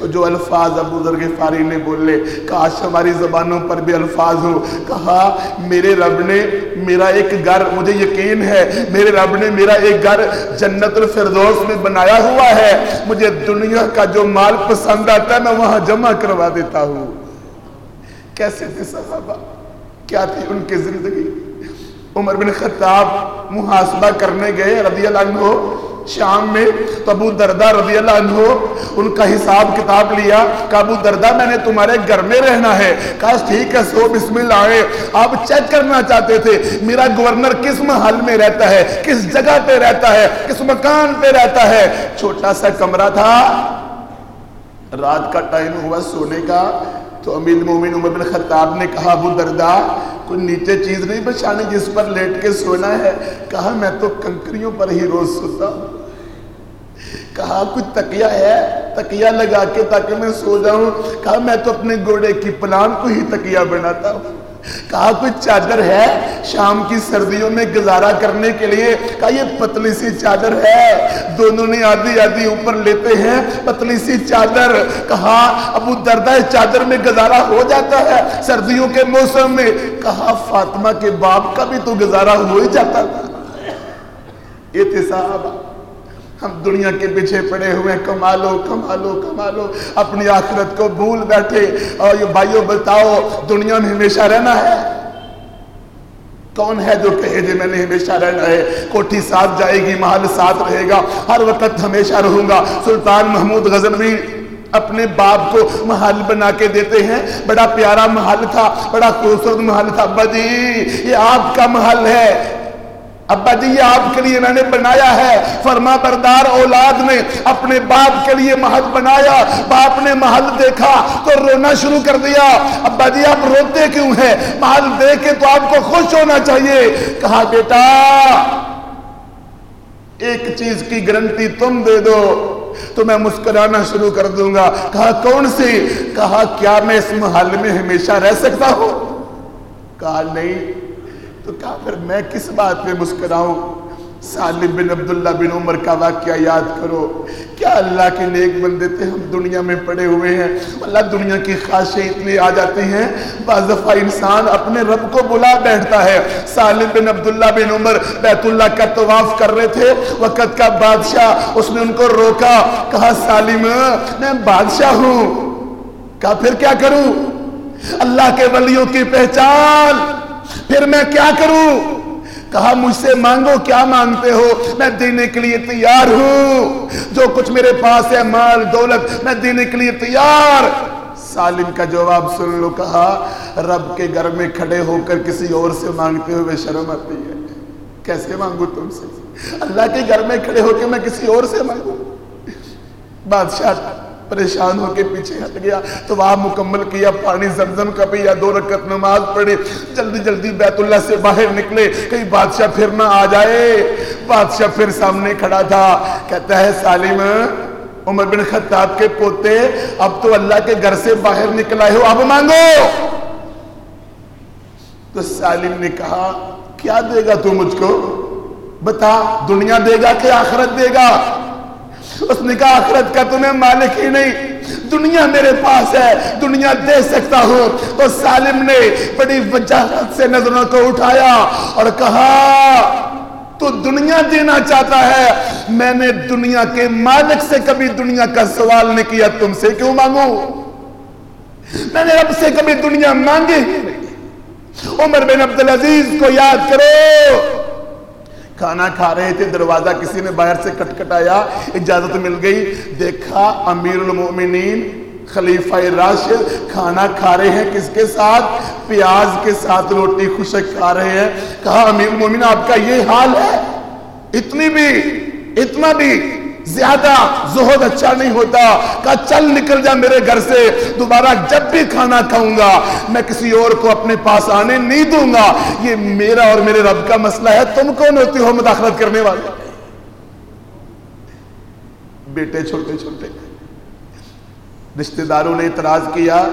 تو جو الفاظ ابو ذر غفاری نے بولے، کاش ہماری زبانوں پر بھی الفاظ ہو کہا، میرے رب نے میرا ایک گھر، مجھے یقین ہے، میرے رب نے میرا ایک گھر جنت الفردوس میں بنایا ہوا ہے۔ مجھے دنیا کا جو مال پسند آتا ہے، میں وہاں جمع کروا دیتا ہوں۔ کیسے تھے صحابہ؟ کیا تھی ان کی زندگی؟ عمر بن خطاب محاسبہ کرنے گئے رضی اللہ عنہ۔ شام میں تو ابو دردہ رضی اللہ عنہ ان کا حساب کتاب لیا کہ ابو دردہ میں نے تمہارے گھر میں رہنا ہے۔ کہا، ٹھیک ہے، سو بسم اللہ۔ آئے آپ چیک کرنا چاہتے تھے، میرا گورنر کس محل میں رہتا ہے، کس جگہ پہ رہتا ہے، کس مکان پہ رہتا ہے۔ چھوٹا سا کمرہ تھا۔ رات کا ٹائم ہوا سونے کا۔ تو امیر مومن عمر بن خطاب نے کہا ابو دردا کوئی نیچے چیز نہیں بچانی جس پر لیٹ کے سونا ہے۔ کہا، میں تو کنکریوں پر ہی روز سوتا ہوں۔ کہا، کچھ تکیہ ہے، تکیہ لگا کے تاکہ میں سو جاؤں۔ کہا، میں تو اپنے گوڑے کی پلان کو ہی تکیہ بناتا ہوں۔ کہا کوئی چادر ہے شام کی سردیوں میں گزارا کرنے کے لیے؟ کہا یہ پتلی سی چادر ہے۔ دونوں نے آدھی آدھی اوپر لیتے ہیں، پتلی سی چادر۔ کہا، ابو دردہ چادر میں گزارا ہو جاتا ہے سردیوں کے موسم میں۔ کہا، فاطمہ کے باپ کا بھی تو گزارا ہو ہی جاتا۔ تھا یہ تھے صاحب ہم دنیا کے پیچھے پڑے ہوئے کما لو کما لو کما لو اپنی آخرت کو بھول بیٹھے۔ اور یہ بھائیوں بتاؤ، دنیا میں ہمیشہ رہنا ہے؟ کون ہے جو کہے جی میں نے ہمیشہ رہنا ہے؟ کوٹھی ساتھ جائے گی، محل ساتھ رہے گا۔ ہر وقت ہمیشہ رہوں گا۔ سلطان محمود غزنوی اپنے باپ کو محل بنا کے دیتے ہیں۔ بڑا پیارا محل تھا، بڑا خوبصورت محل تھا۔ بدی، یہ آپ کا محل ہے۔ ابا جی یہ آپ کے لیے میں نے بنایا ہے۔ فرما بردار اولاد نے اپنے باپ کے لیے محل بنایا۔ باپ نے محل دیکھا تو رونا شروع کر دیا۔ ابا جی آپ روتے کیوں ہیں؟ محل دیکھے تو آپ کو خوش ہونا چاہیے۔ کہا، بیٹا، ایک چیز کی گرنٹی تم دے دو، تو میں مسکرانا شروع کر دوں گا۔ کہا، کون سی؟ کہا، کیا میں اس محل میں ہمیشہ رہ سکتا ہوں؟ کہا، نہیں۔ تو کہا پھر میں کس بات پہ مسکراؤں؟ سالم بن عبداللہ بن عمر کا واقعہ یاد کرو۔ کیا اللہ کے نیک بندے تھے ہم دنیا میں پڑے ہوئے ہیں؟ اللہ دنیا کی خواہشیں اتنی آ جاتی ہیں بعض دفعہ انسان اپنے رب کو بلا بیٹھتا ہے۔ سالم بن عبداللہ بن عمر بیت اللہ کا طواف کر رہے تھے۔ وقت کا بادشاہ اس نے ان کو روکا، کہا، سالم، میں بادشاہ ہوں۔ کہا پھر کیا کروں؟ اللہ کے ولیوں کی پہچان۔ پھر میں کیا کروں؟ کہا، مجھ سے مانگو، کیا مانگتے ہو؟ میں دینے کے لیے تیار ہوں۔ جو کچھ میرے پاس ہے، مال، دولت، میں دینے کے لیے تیار۔ سالم کا جواب سن لو، کہا، رب کے گھر میں کھڑے ہو کر کسی اور سے مانگتے ہوئے شرم آتی ہے۔ کیسے مانگو تم سے؟ اللہ کے گھر میں کھڑے ہو کے میں کسی اور سے مانگوں۔ بادشاہ پریشان ہو کے پیچھے ہٹ گیا۔ تو وہاں مکمل کیا، پانی زمزم کا پیا، دو رکعت نماز پڑھے جلدی جلدی بیت اللہ سے باہر نکلے۔ کہیں بادشاہ پھر نہ آ جائے۔ بادشاہ پھر سامنے کھڑا تھا۔ کہتا ہے، سالم، عمر بن خطاب کے پوتے، اب تو اللہ کے گھر سے باہر نکلا ہو۔ اب مانگو۔ تو سالم نے کہا، کیا دے گا تو مجھ کو؟ بتا، دنیا دے گا کہ آخرت دے گا؟ اس نے کہا آخرت کا تمہیں مالک ہی نہیں۔ دنیا میرے پاس ہے، دنیا دے سکتا ہوں۔ تو سالم نے بڑی وجاہت سے نظروں کو اٹھایا اور کہا، تو دنیا دینا چاہتا ہے۔ میں نے دنیا کے مالک سے کبھی دنیا کا سوال نہیں کیا، تم سے کیوں مانگوں؟ میں نے رب سے کبھی دنیا مانگی ہی نہیں۔ عمر بن عبدالعزیز کو یاد کرو۔ کھانا کھا رہے تھے، دروازہ کسی نے باہر سے کٹ کٹایا اجازت مل گئی۔ دیکھا امیر المومنین خلیفہ راشد کھانا کھا رہے ہیں۔ کس کے ساتھ؟ پیاز کے ساتھ روٹی خوشک کھا رہے ہیں۔ کہا امیر المومن آپ کا یہ حال ہے؟ اتنی بھی، اتنا بھی۔ زیادہ زہد اچھا نہیں ہوتا کہا چل نکل جا میرے گھر سے، دوبارہ جب بھی کھانا کھاؤں گا، میں کسی اور کو اپنے پاس آنے نہیں دوں گا۔ یہ میرا اور میرے رب کا مسئلہ ہے۔ تم کون ہوتی ہو مداخلت کرنے والے؟ بیٹے چھوٹے چھوٹے۔ رشتہ داروں نے اعتراض کیا،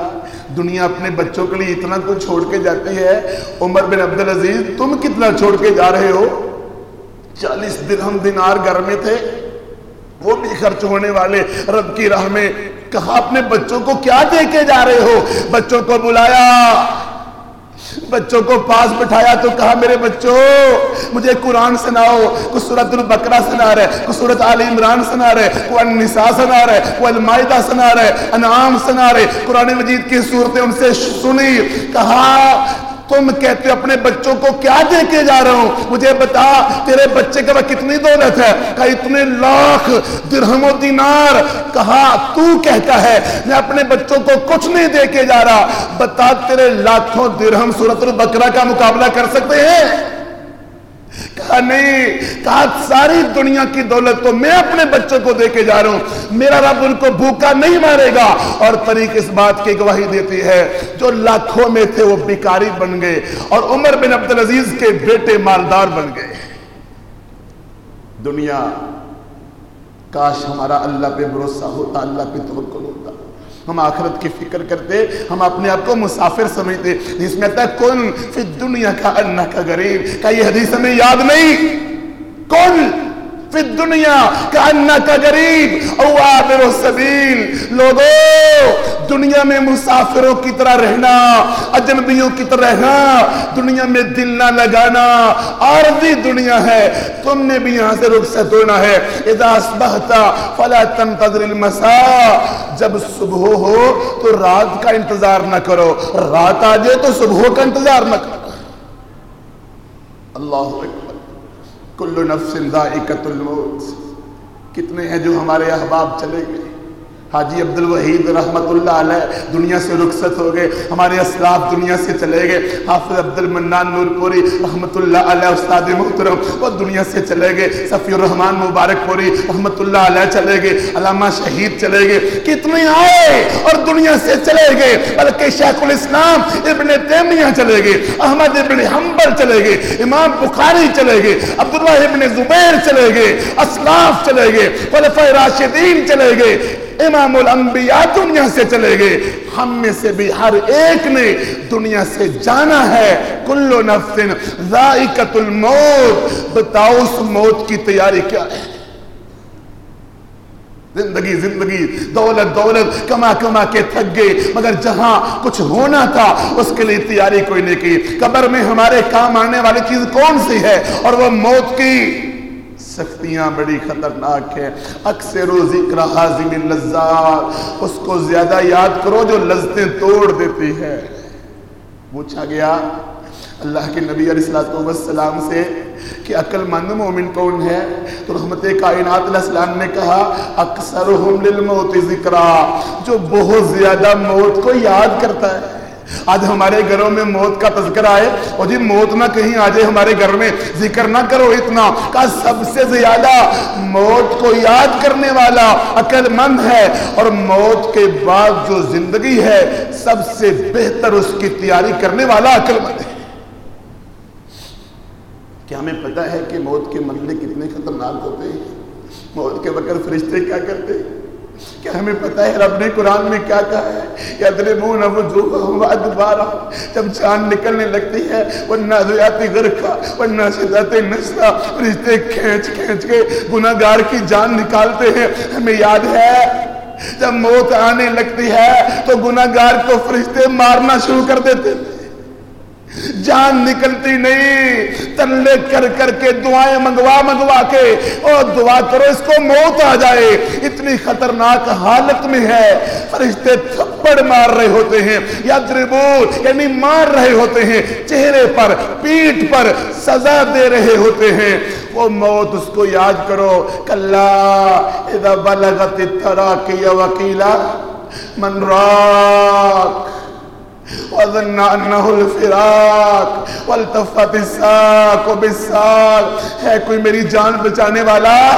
دنیا اپنے بچوں کے لیے اتنا کچھ چھوڑ کے جاتی ہے۔ عمر بن عبدالعزیز، تم کتنا چھوڑ کے جا رہے ہو؟ چالیس درہم دینار گھر میں تھے۔ وہ بھی خرچ ہونے والے رب کی راہ میں کہا اپنے بچوں کو کیا دے کے جا رہے ہو؟ بچوں کو بلایا، بچوں کو پاس بٹھایا تو کہا، میرے بچوں، مجھے قرآن سناؤ، کچھ سورت البقرہ سنا رہے، کچھ سورت علی عمران سنا رہے کوئی النساء سنا رہے کوئی المائدہ سنا رہے، انعام سنا رہے، قرآن مجید کی صورتیں ان سے سنی، کہا تم کہتے اپنے بچوں کو کیا دے کے جا رہا ہوں؟ مجھے بتا، تیرے بچے کا کتنی دولت ہے؟ کہا، اتنے لاکھ درہم و دینار۔ کہا، تو کہتا ہے، میں اپنے بچوں کو کچھ نہیں دے کے جا رہا۔ بتا، تیرے لاکھوں درہم سورت البقرہ کا مقابلہ کر سکتے ہیں؟ کہا، نہیں، کہا، ساری دنیا کی دولت تو میں اپنے بچوں کو دے کے جا رہا ہوں۔ میرا رب ان کو بھوکا نہیں مارے گا۔ اور طریق اس بات کی گواہی دیتی ہے، جو لاکھوں میں تھے وہ بیکاری بن گئے اور عمر بن عبدالعزیز کے بیٹے مالدار بن گئے۔ دنیا، کاش ہمارا اللہ پہ بھروسہ ہوتا، اللہ پہ توکل ہوتا۔ ہم آخرت کی فکر کرتے، ہم اپنے آپ کو مسافر سمجھتے، جس میں ہے کن فی دنیا کا اللہ کا غریب، کا یہ حدیث ہمیں یاد نہیں، کن فی دنیا کا کا غریب او آبر السبیل لوگو، دنیا میں مسافروں کی طرح رہنا، اجنبیوں کی طرح رہنا، دنیا میں دل نہ لگانا عارضی دنیا ہے۔ تم نے بھی یہاں سے رخصت ہونا ہے۔ اذا اصبحتا فلا تنتظر المساء۔ جب صبح ہو تو رات کا انتظار نہ کرو۔ رات آ جائے تو صبح کا انتظار نہ کرو۔ اللہ اکبر۔ کل نفس ذائقت الموت۔ کتنے ہیں جو ہمارے احباب چلے گئے؟ حاجی عبد الوحید رحمت اللہ علیہ دنیا سے رخصت ہو گئے ہمارے اسلاف دنیا سے چلے گئے حافظ عبد المنان نور پوری رحمت اللہ علیہ استاد محترم وہ دنیا سے چلے گئے صفی الرحمن مبارک پوری رحمت اللہ علیہ چلے گئے علامہ شہید چلے گئے کتنے آئے اور دنیا سے چلے گئے بلکہ شیخ الاسلام ابن تیمیہ چلے گئے احمد ابن حنبل چلے گئے امام بخاری چلے گئے عبداللہ ابن زبیر چلے گئے اسلاف چلے گئے خلفۂ راشدین چلے گئے امام الانبیاء دنیا سے چلے گئے۔ ہم میں سے بھی ہر ایک نے دنیا سے جانا ہے۔ کلو نفس ذائقت الموت۔ بتاؤ اس موت کی تیاری کیا ہے؟ زندگی زندگی، دولت دولت۔ کما کما کے تھک گئے۔ مگر جہاں کچھ ہونا تھا، اس کے لیے تیاری کوئی نہیں کی۔ قبر میں ہمارے کام آنے والی چیز کون سی ہے؟ اور وہ موت کی۔ سختیاں، بڑی خطرناک ہیں۔ اکثر و ذکر حازم اللذات۔ اس کو زیادہ یاد کرو جو لذتیں توڑ دیتی ہے۔ پوچھا گیا اللہ کے نبی علیہ السلام سے کہ عقل مند مومن کون ہے؟ تو رحمت کائنات علیہ السلام نے کہا، اکثرہم للموت ذکرہ جو بہت زیادہ موت کو یاد کرتا ہے۔ آج ہمارے گھروں میں موت کا تذکرہ آئے اور جی موت نہ کہیں آ جائے ہمارے گھر میں ذکر نہ کرو اتنا کا سب سے زیادہ موت کو یاد کرنے والا عقل مند ہے اور موت کے بعد جو زندگی ہے سب سے بہتر اس کی تیاری کرنے والا عقل مند ہے۔ کیا ہمیں پتا ہے کہ موت کے مرحلے کتنے خطرناک ہوتے ہیں؟ موت کے وقت فرشتے کیا کرتے ہیں؟ کیا ہمیں پتہ ہے رب نے قرآن میں کیا کہا ہے یدربون وجوہہم ادبارا جب جان نکلنے لگتی ہے ورنہ ذیاتی غرقہ ورنہ فرشتے کھینچ کھینچ کے گناہگار کی جان نکالتے ہیں۔ ہمیں یاد ہے، جب موت آنے لگتی ہے تو گناہگار کو فرشتے مارنا شروع کر دیتے ہیں۔ جان نکلتی نہیں۔ تلے کر کر کے دعائیں منگوا منگوا کے اور دعا کرو اس کو موت آ جائے۔ اتنی خطرناک حالت میں ہے۔ فرشتے تھپڑ مار رہے ہوتے ہیں، یا دربور یعنی مار رہے ہوتے ہیں۔ چہرے پر پیٹ پر سزا دے رہے ہوتے ہیں۔ وہ موت اس کو یاد کرو۔ کلا اذا بلغت التراکی وکیلا من راک وظن انه الفراق والتفت الساق بالساق ہے کوئی میری جان بچانے والا؟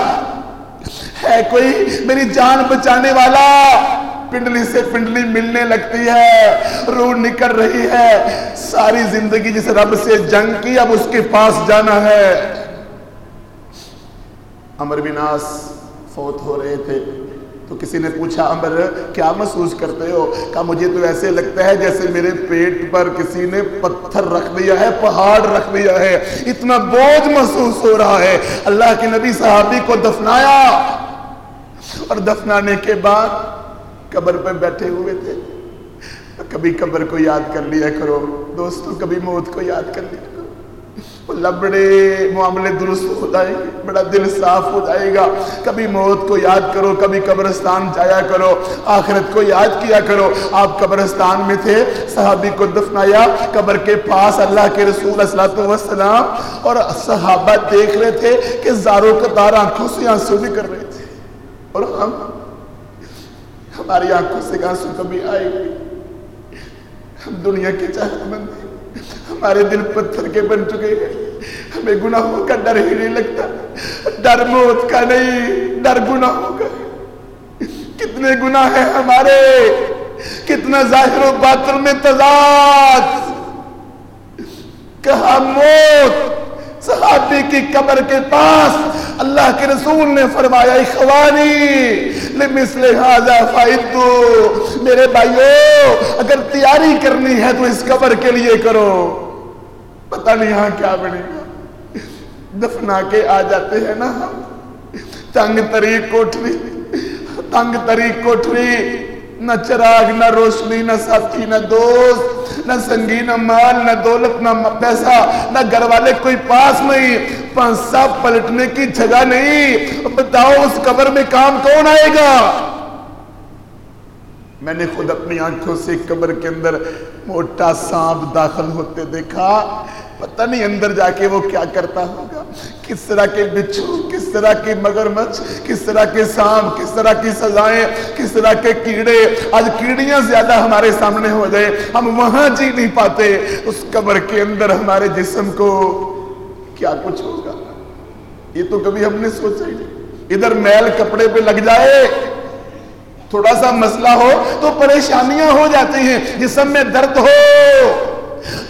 ہے کوئی میری جان بچانے والا؟ پنڈلی سے پنڈلی ملنے لگتی ہے، روح نکل رہی ہے۔ ساری زندگی جس رب سے جنگ کی، اب اس کے پاس جانا ہے۔ عمر بن آس فوت ہو رہے تھے۔ تو کسی نے پوچھا عمر کیا محسوس کرتے ہو؟ کہا، مجھے تو ایسے لگتا ہے جیسے میرے پیٹ پر کسی نے پتھر رکھ دیا ہے، پہاڑ رکھ دیا ہے۔ اتنا بوجھ محسوس ہو رہا ہے۔ اللہ کے نبی صحابی کو دفنایا۔ اور دفنانے کے بعد قبر پہ بیٹھے ہوئے تھے۔ کبھی قبر کو یاد کر لیا کرو، دوستوں، کبھی موت کو یاد کر لیا۔ اللہ بڑے معاملے درست ہو جائے گا بڑا دل صاف ہو جائے گا۔ کبھی موت کو یاد کرو، کبھی قبرستان جایا کرو، آخرت کو یاد کیا کرو۔ آپ قبرستان میں تھے، صحابی کو دفنایا، قبر کے پاس اللہ کے رسول صلی وسلام اور صحابہ دیکھ رہے تھے کہ زاروں قطار آنکھوں سے آنسو بھی کر رہے تھے۔ اور ہم، ہماری آنکھوں سے آنسو کبھی آئے گی۔ ہم دنیا کے چاہت مند ہیں۔ ہمارے دل پتھر کے بن چکے ہیں۔ ہمیں گناہوں کا ڈر ہی نہیں لگتا۔ ڈر موت کا نہیں، ڈر گناہوں کا۔ کتنے گناہ ہیں ہمارے۔ کتنا ظاہر و باطن میں تضاد۔ کہا موت؟ صحابی کی قبر کے پاس اللہ کے رسول نے فرمایا اخوانی لمثل فائدو میرے بھائیو، اگر تیاری کرنی ہے تو اس قبر کے لیے کرو۔ پتہ نہیں ہاں کیا بنے گا۔ دفنا کے آ جاتے ہیں نا ہم۔ تنگ طریق کوٹری تنگ طریق کوٹری نہ چراغ، نہ روشنی، نہ ساتھی نہ دوست، نہ سنگی، نہ مال، نہ دولت، نہ پیسہ، نہ گھر والے کوئی پاس نہیں۔ پانسا پلٹنے کی جگہ نہیں۔ بتاؤ، اس قبر میں کام کون آئے گا؟ میں نے خود اپنی آنکھوں سے قبر کے اندر موٹا سانپ داخل ہوتے دیکھا۔ پتہ نہیں اندر جا کے وہ کیا کرتا ہوگا۔ کس طرح کے بچھو، کس طرح کی مگرمچھ، کس طرح کے سانپ، کس طرح کی سزائیں، کس طرح کے کیڑے۔ آج کیڑیاں زیادہ ہمارے سامنے ہو جائے ہم وہاں جی نہیں پاتے۔ اس قبر کے اندر ہمارے جسم کو کیا کچھ ہوگا؟ یہ تو کبھی ہم نے سوچا ہی نہیں۔ ادھر میل کپڑے پہ لگ جائے، تھوڑا سا مسئلہ ہو تو پریشانیاں ہو جاتی ہیں، جسم میں درد ہو۔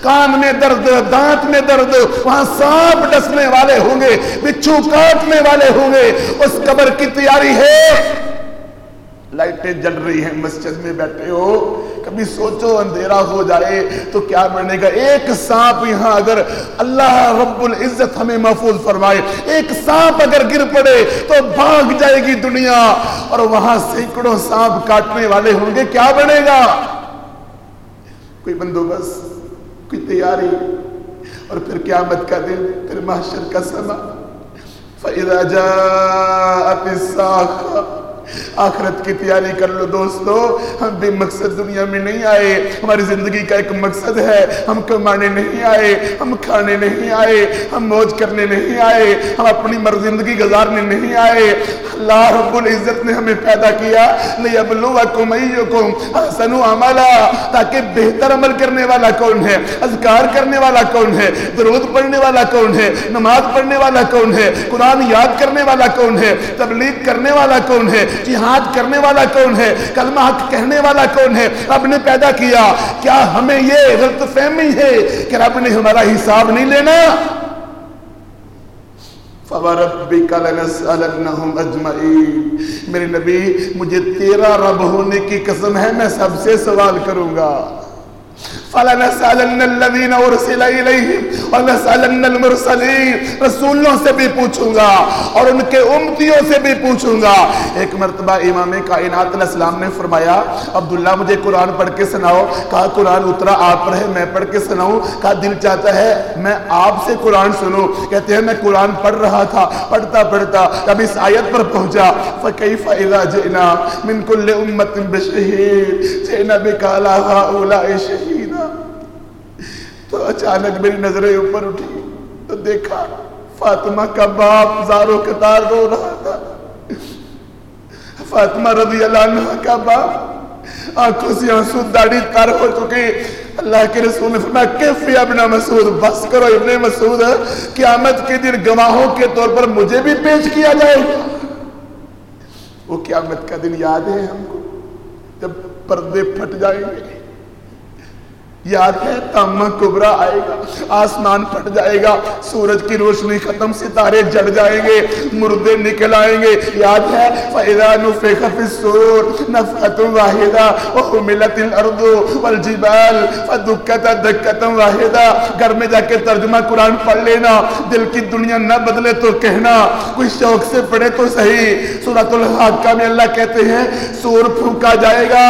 کان میں درد، دانت میں درد، وہاں سانپ ڈسنے والے ہوں گے، بچھو کاٹنے والے ہوں گے۔ اس قبر کی تیاری ہے۔ لائٹیں جل رہی ہیں مسجد میں بیٹھے ہو۔ کبھی سوچو اندھیرا ہو جائے تو کیا بنے گا؟ ایک سانپ یہاں اگر اللہ رب العزت ہمیں محفوظ فرمائے، ایک سانپ اگر گر پڑے تو بھاگ جائے گی دنیا۔ اور وہاں سینکڑوں سانپ کاٹنے والے ہوں گے، کیا بنے گا؟ کوئی بندوبست؟ کی تیاری اور پھر قیامت کا دن پھر محشر کا سما فَإِذَا جَاءَتِ السَّاخَ آخرت کی تیاری کر لو دوستو، ہم بھی مقصد دنیا میں نہیں آئے۔ ہماری زندگی کا ایک مقصد ہے، ہم کمانے نہیں آئے، ہم کھانے نہیں آئے، ہم موج کرنے نہیں آئے، ہم اپنی مرض زندگی گزارنے نہیں آئے۔ اللہ رب العزت نے ہمیں پیدا کیا۔ لیبلوکم ایکم احسن عملا۔ تاکہ بہتر عمل کرنے والا کون ہے، اذکار کرنے والا کون ہے، درود پڑھنے والا کون ہے، نماز پڑھنے والا کون ہے، قرآن یاد کرنے والا کون ہے، تبلیغ کرنے والا کون ہے جہاد کرنے والا کون ہے؟ کلمہ حق کہنے والا کون ہے؟ رب نے پیدا کیا کیا ہمیں یہ غلط فہمی ہے کہ رب نے ہمارا حساب نہیں لینا؟ فَوَرَبِّكَ لَنَسْأَلَنَّهُمْ أَجْمَعِينَ۔ میرے نبی، مجھے تیرا رب ہونے کی قسم ہے، میں سب سے سوال کروں گا۔ فَلَنَسْأَلَنَّ الَّذِينَ أُرْسِلَ إِلَيْهِمْ وَلَنَسْأَلَنَّ الْمُرْسَلِينَ. رسولوں سے بھی پوچھوں گا اور ان کے امتیوں سے بھی پوچھوں گا۔ ایک مرتبہ امام کائنات علیہ السلام نے فرمایا، عبداللہ، مجھے قرآن پڑھ کے سناؤ۔ کہا، قرآن اترا، آپ پر ہے میں پڑھ کے سناؤں۔ کہا، دل چاہتا ہے، میں آپ سے قرآن سنوں۔ کہتے ہیں، میں قرآن پڑھ رہا تھا۔ پڑھتا پڑھتا جب اس آیت پر پہنچا۔ فَكَيْفَ إِذَا جِئْنَا مِن كُلِّ أُمَّةٍ بِشَهِيدٍ۔ جِئْنَا بِكَ عَلَى هَؤُلَاءِ شَهِيدًا۔ تو اچانک میری نظریں اوپر اٹھی تو دیکھا فاطمہ کا باپ زارو کتار رو رہا تھا۔ فاطمہ رضی اللہ عنہ کا باپ۔ آنکھوں سے آنسو داڑھی تر ہو چکی اللہ کے رسول نے فرمایا کیف ابن مسعود؟ بس کرو، ابن مسعود قیامت کے دن گواہوں کے طور پر مجھے بھی پیش کیا جائے گا۔ وہ قیامت کا دن یاد ہے ہم کو۔ جب پردے پھٹ جائیں گے۔ یاد ہے تامہ کبرا آئے گا، آسمان پھٹ جائے گا، سورج کی روشنی ختم، ستارے جڑ جائیں گے، مردے نکل آئیں گے۔ یاد ہے، فَإِذَا نُفِخَ فِي السُّورِ نَفْخَةٌ وَاحِدَةٌ وَحُمِلَتِ الْأَرْضُ وَالْجِبَالُ فَدُكَّتَ دَكَّةً وَاحِدَةً۔ گھر میں جا کے ترجمہ قرآن پڑھ لینا، دل کی دنیا نہ بدلے تو کہنا، کوئی شوق سے پڑھے تو صحیح۔ سورۃ الحاقہ میں اللہ کہتے ہیں، سور پھونکا جائے گا۔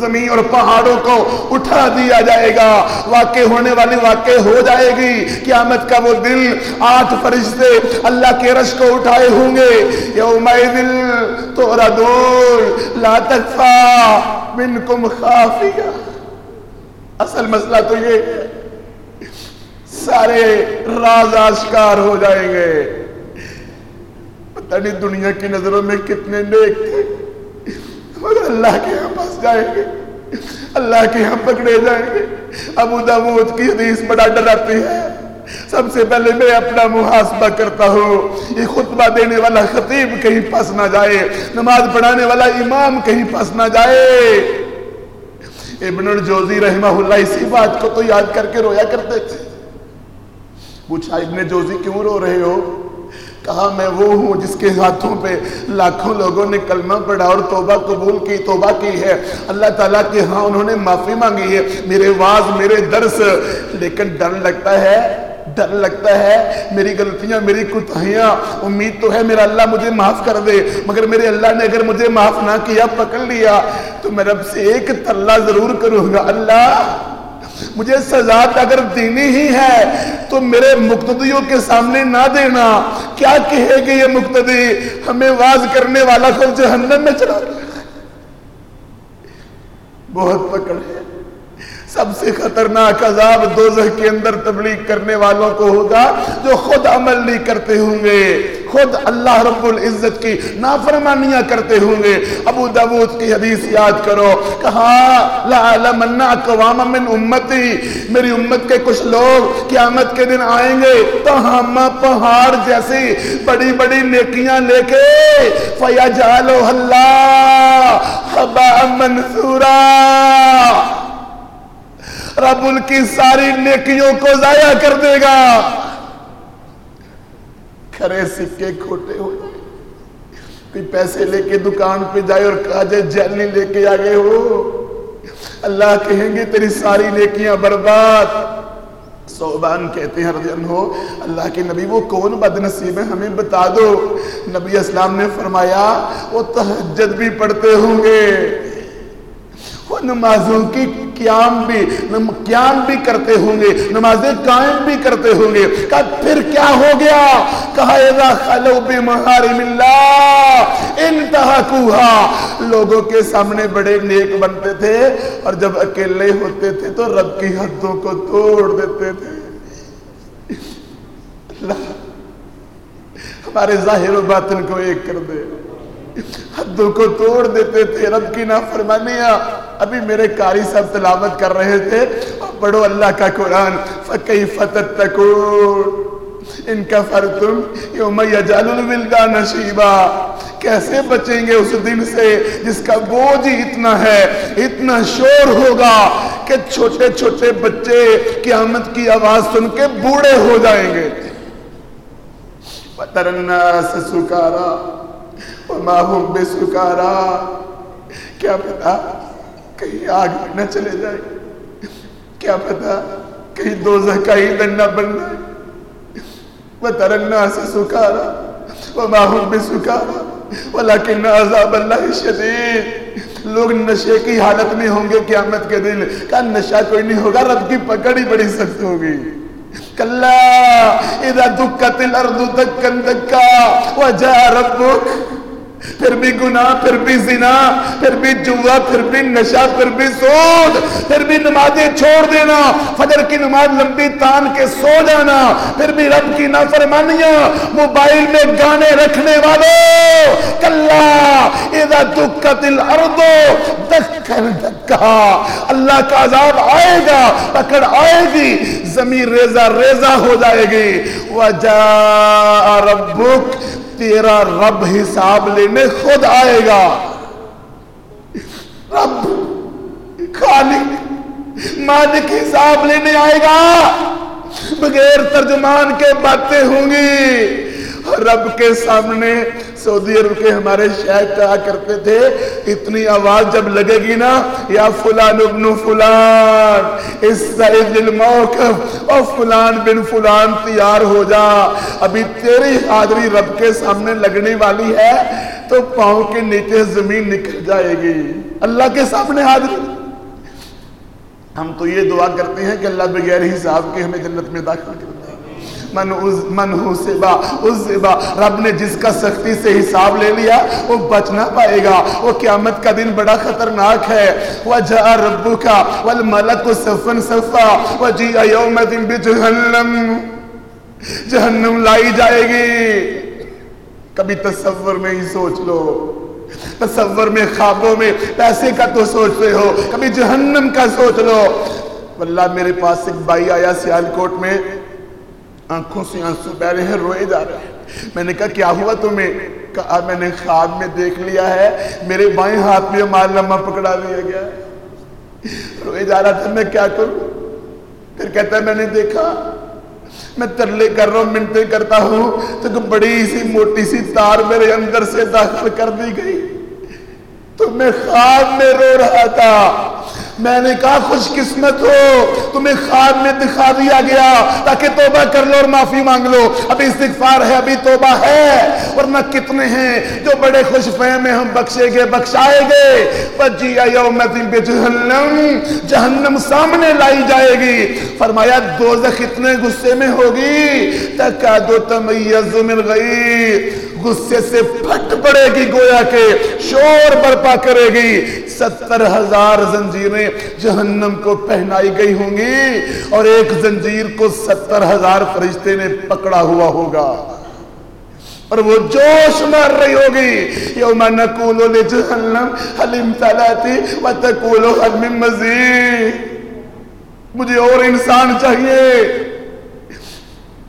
زمین اور پہاڑوں کو اٹھا دیا جائے گا۔ واقع ہونے والی واقع ہو جائے گی۔ قیامت کا وہ دل آٹھ فرشتے اللہ کے رش کو اٹھائے ہوں گے۔ یوم دل تو ردول لا تکفا منکم خافیہ۔ اصل مسئلہ تو یہ ہے، سارے راز آشکار ہو جائیں گے۔ پتہ نہیں دنیا کی نظروں میں کتنے نیک تھے۔ مگر اللہ کے ہاں پاس جائیں گے۔ اللہ کے ہاں پکڑے جائیں گے۔ ابو داود کی حدیث بڑا ڈراتی ہے۔ سب سے پہلے میں اپنا محاسبہ کرتا ہوں۔ یہ خطبہ دینے والا خطیب کہیں پس نہ جائے۔ نماز پڑھانے والا امام کہیں پس نہ جائے۔ ابن الجوزی رحمہ اللہ اسی بات کو تو یاد کر کے رویا کرتے تھے۔ پوچھا، ابن جوزی کیوں رو رہے ہو؟ کہا میں وہ ہوں جس کے ہاتھوں پہ لاکھوں لوگوں نے کلمہ پڑھا اور توبہ قبول کی، توبہ کی ہے۔ اللہ تعالیٰ کے ہاں انہوں نے معافی مانگی ہے۔ میرے واز، میرے درس، لیکن ڈر لگتا ہے، ڈر لگتا ہے۔ میری غلطیاں، میری کتہیاں امید تو ہے میرا اللہ مجھے معاف کر دے۔ مگر میرے اللہ نے اگر مجھے معاف نہ کیا، پکڑ لیا، تو میں رب سے ایک تلہ ضرور کروں گا۔ اللہ! مجھے سزا اگر دینی ہی ہے تو میرے مقتدیوں کے سامنے نہ دینا۔ کیا کہے گے یہ مقتدی؟ ہمیں واز کرنے والا خود جہنم میں چلا بہت پکڑ ہے۔ سب سے خطرناک عذاب دوزہ کے اندر تبلیغ کرنے والوں کو ہوگا جو خود عمل نہیں کرتے ہوں گے۔ خود اللہ رب العزت کی نافرمانیاں کرتے ہوں گے۔ ابو داود کی حدیث یاد کرو کہا ہاں، لَعَلَمَنَّ اَقْوَامَ مِنْ اُمَّتِي میری امت کے کچھ لوگ قیامت کے دن آئیں گے۔ تہامہ پہاڑ جیسی بڑی بڑی نیکیاں لے کے فَيَجَعَلُهَ اللَّهُ حَبَا مَنْثُورًا۔ رب ان کی ساری نیکیوں کو ضائع کر دے گا۔ کھرے سکے کھوٹے ہو جائے۔ کوئی پیسے لے کے دکان پہ جائے اور کہا جائے جیلی لے کے آگے ہو۔ اللہ کہیں گے تیری ساری نیکیاں برباد۔ صوبان کہتے ہیں رضی اللہ اللہ کے نبی، وہ کون بد نصیب ہے؟ ہمیں بتا دو۔ نبی اسلام نے فرمایا، وہ تحجد بھی پڑھتے ہوں گے۔ وہ نمازوں کی قیام بھی قیام بھی کرتے ہوں گے، نمازیں قائم بھی کرتے ہوں گے۔ کہا، پھر کیا ہو گیا؟ کہا، اذا خلو بمحارم اللہ، انتہا کوہا۔ لوگوں کے سامنے بڑے نیک بنتے تھے، اور جب اکیلے ہوتے تھے تو رب کی حدوں کو توڑ دیتے تھے۔ اللہ، ہمارے ظاہر و باطن کو ایک کر دے۔ حدوں کو توڑ دیتے تھے، رب کی نافرمانیاں۔ ابھی میرے قاری صاحب تلاوت کر رہے تھے۔ اور پڑھو اللہ کا قرآن، فَكَيْفَ تَتَّقُونَ؟ ان کا فرتم یوم یجال الولدان نشیبا کیسے بچیں گے اس دن سے جس کا بوجھ ہی اتنا ہے؟ اتنا شور ہوگا کہ چھوٹے چھوٹے بچے قیامت کی آواز سن کے بوڑھے ہو جائیں گے۔ وَتَرَ النَّاسَ سُكَارًا وما ہم بے سکارا کیا پتا کہیں آگ میں نہ چلے جائے، کیا پتا کہیں دوزہ کا ہی دنہ بن جائے۔ وَتَرَنَّا سے سکارا وما ہم بے سکارا، ولیکن عذاب اللہ شدید۔ لوگ نشے کی حالت میں ہوں گے قیامت کے دن۔ کہا نشہ کوئی نہیں ہوگا، رب کی پکڑی بڑی سخت ہوگی۔ كلا. إذا دكت الأرض دكا دكا. وجاء ربك. پھر بھی گناہ، پھر بھی زنا، پھر بھی جوا، پھر بھی نشہ، پھر بھی سود، پھر بھی نمازیں چھوڑ دینا، فجر کی نماز لمبی تان کے سو جانا، پھر بھی رب کی نافرمانیاں، موبائل میں گانے رکھنے والوں، کلا اذا دکت الارض دکن دکا، اللہ کا عذاب آئے گا، پکڑ آئے گی، زمین ریزہ ریزہ ہو جائے گی۔ وجاء ربک تیرا رب حساب لینے خود آئے گا۔ رب، خالق، مالک حساب لینے آئے گا۔ بغیر ترجمان کے باتیں ہوں گی۔ رب کے سامنے سعودی عرب کے ہمارے شیخ کہا کرتے تھے؟ اتنی آواز جب لگے گی نا، یا فلان ابن فلان، اس سعید الموقف اور فلان بن فلان تیار ہو جا۔ ابھی تیری حاضری رب کے سامنے لگنے والی ہے، تو پاؤں کے نیچے زمین نکل جائے گی۔ اللہ کے سامنے حاضری۔ ہم تو یہ دعا کرتے ہیں کہ اللہ بغیر حساب کے ہمیں جنت میں داخل کر من من سبا اس سبا رب نے جس کا سختی سے حساب لے لیا، وہ بچ نہ پائے گا۔ وہ قیامت کا دن بڑا خطرناک ہے۔ وَجَاءَ رَبُّكَ وَالْمَلَكُ صَفًا صَفًا۔ وَجِيَ يَوْمَ دِن بِجُهَنَّمْ جہنم لائی جائے گی۔ کبھی تصور میں ہی سوچ لو۔ تصور میں، خوابوں میں پیسے کا تو سوچتے ہو۔ کبھی جہنم کا سوچ لو۔ واللہ میرے پاس ایک بائی آیا سیال کوٹ میں۔ آنکھوں سے آنسو بہ رہے ہیں، روئے جا رہے ہیں۔ میں نے کہا، کیا ہوا تمہیں؟ کہا، میں نے خواب میں دیکھ لیا ہے، میرے بائیں ہاتھ میں مال نمہ پکڑا لیا گیا روئے جا رہا تھا، میں کیا کروں؟ پھر کہتا ہے، میں نے دیکھا، میں ترلے کر رہا ہوں منٹیں کرتا ہوں، تو بڑی سی موٹی سی تار میرے اندر سے داخل کر دی گئی۔ تو میں خواب میں رو رہا تھا۔ میں نے کہا خوش قسمت ہو۔ تمہیں خواب میں دکھا دیا گیا تاکہ توبہ کر لو اور معافی مانگ لو۔ ابھی استغفار ہے، ابھی توبہ ہے۔ ورنہ کتنے ہیں جو بڑے خوش فہم ہیں، ہم بخشے گے، بخشائے گے۔ بجی بے جہنم جہنم سامنے لائی جائے گی۔ فرمایا، دوزخ اتنے غصے میں ہوگی تکا دو تمیز من گئی غصے سے پھٹ پڑے گی گویا کے شور برپا کرے گی۔ ستر ہزار زنجیریں جہنم کو پہنائی گئی ہوں گی اور ایک زنجیر کو ستر ہزار فرشتے نے پکڑا ہوا ہوگا۔ اور وہ جوش مار رہی ہوگی۔ یوم نقولو لجہنم حلیم تلاتی و تقولو حلم مزید۔ مجھے اور انسان چاہیے۔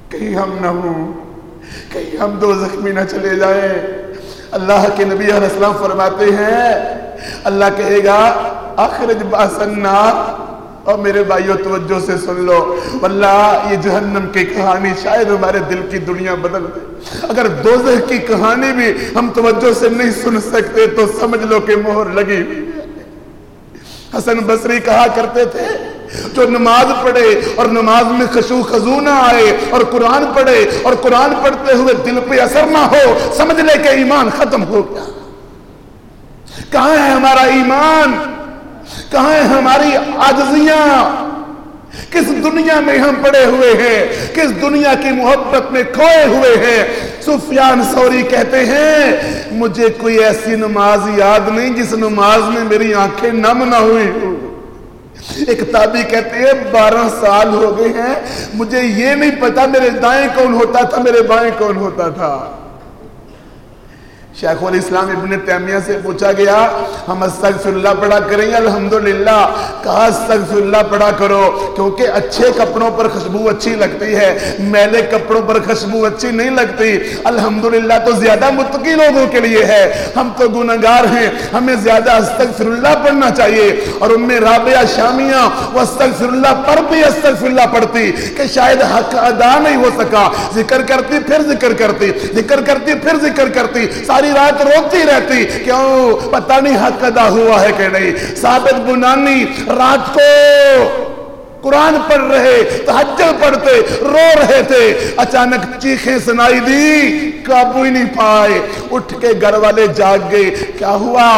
کہیں ہم نہ ہوں۔ کہیں ہم دو زخمی نہ چلے جائیں۔ اللہ کے نبی علیہ السلام فرماتے ہیں، اللہ کہے گا اخرج باسنا۔ اور میرے بھائیوں توجہ سے سن لو۔ واللہ، یہ جہنم کی کہانی شاید ہمارے دل کی دنیا بدل دے۔ اگر دوزہ کی کہانی بھی ہم توجہ سے نہیں سن سکتے، تو سمجھ لو کہ مہر لگی حسن بصری کہا کرتے تھے جو نماز پڑھے اور نماز میں خشو خضو نہ آئے اور قرآن پڑھے اور قرآن پڑھتے ہوئے دل پہ اثر نہ ہو، سمجھ لے کہ ایمان ختم ہو گیا۔ کہاں ہے ہمارا ایمان؟ کہاں ہے ہماری آجزیاں کس دنیا میں ہم پڑے ہوئے ہیں؟ کس دنیا کی محبت میں کھوئے ہوئے ہیں؟ سفیان سوری کہتے ہیں، مجھے کوئی ایسی نماز یاد نہیں جس نماز میں میری آنکھیں نم نہ ہوئی ہوں۔ ایک تابی کہتے ہیں، بارہ سال ہو گئے ہیں۔ مجھے یہ نہیں پتا میرے دائیں کون ہوتا تھا، میرے بائیں کون ہوتا تھا۔ شیخ الاسلام ابن تیمیہ سے پوچھا گیا، ہم استغفر اللہ پڑھا کریں گے الحمدللہ؟ کہا استغفر اللہ پڑھا کرو، کیونکہ اچھے کپڑوں پر خوشبو اچھی لگتی ہے۔ میلے کپڑوں پر خوشبو اچھی نہیں لگتی۔ الحمدللہ تو زیادہ متقی لوگوں کے لیے ہے۔ ہم تو گناہگار ہیں۔ ہمیں زیادہ استغفر اللہ پڑھنا چاہیے۔ اور ام رابعہ شامیہ، وہ استغفر اللہ پر بھی استغفر اللہ پڑھتی کہ شاید حق ادا نہیں ہو سکا۔ ذکر کرتی، پھر ذکر کرتی۔ ذکر کرتی، پھر ذکر کرتی۔ ساری رات روتی رہتی، کیوں؟ پتہ نہیں حق ادا ہوا ہے کہ نہیں۔ ثابت بنانی، رات کو قرآن پڑھ رہے تحجل پڑھتے، رو رہے تھے۔ اچانک چیخیں سنائی دی، قابو ہی نہیں پائے۔ اٹھ کے گھر والے جاگ گئے، کیا ہوا؟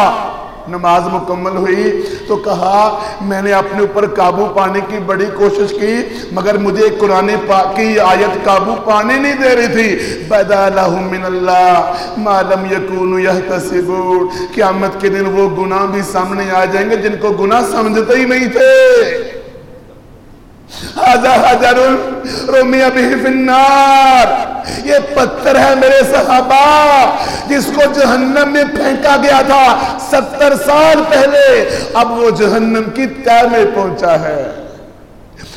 نماز مکمل ہوئی تو کہا، میں نے اپنے اوپر قابو پانے کی بڑی کوشش کی، مگر مجھے قرآن پاک کی آیت قابو پانے نہیں دے رہی تھی۔ بدا لہم من اللہ معلوم یقون یحتسبون قیامت کے دن وہ گناہ بھی سامنے آ جائیں گے جن کو گناہ سمجھتے ہی نہیں تھے۔ حضا حجر رومی ابھی فی النار. یہ پتھر ہے میرے صحابہ، جس کو جہنم میں پھینکا گیا تھا ستر سال پہلے، اب وہ جہنم کی تہ میں پہنچا ہے۔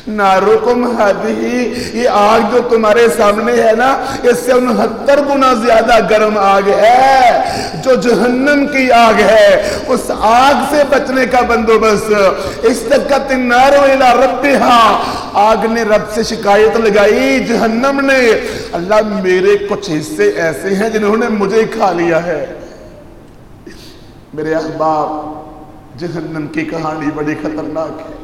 نارکم حدی یہ آگ جو تمہارے سامنے ہے نا، اس سے انہتر گنا زیادہ گرم آگ ہے۔ جو جہنم کی آگ ہے، اس آگ سے بچنے کا بندوبست۔ اس استقت النار الى ربها آگ نے رب سے شکایت لگائی، جہنم نے۔ اللہ میرے کچھ حصے ایسے ہیں جنہوں نے مجھے کھا لیا ہے۔ میرے احباب، جہنم کی کہانی بڑی خطرناک ہے۔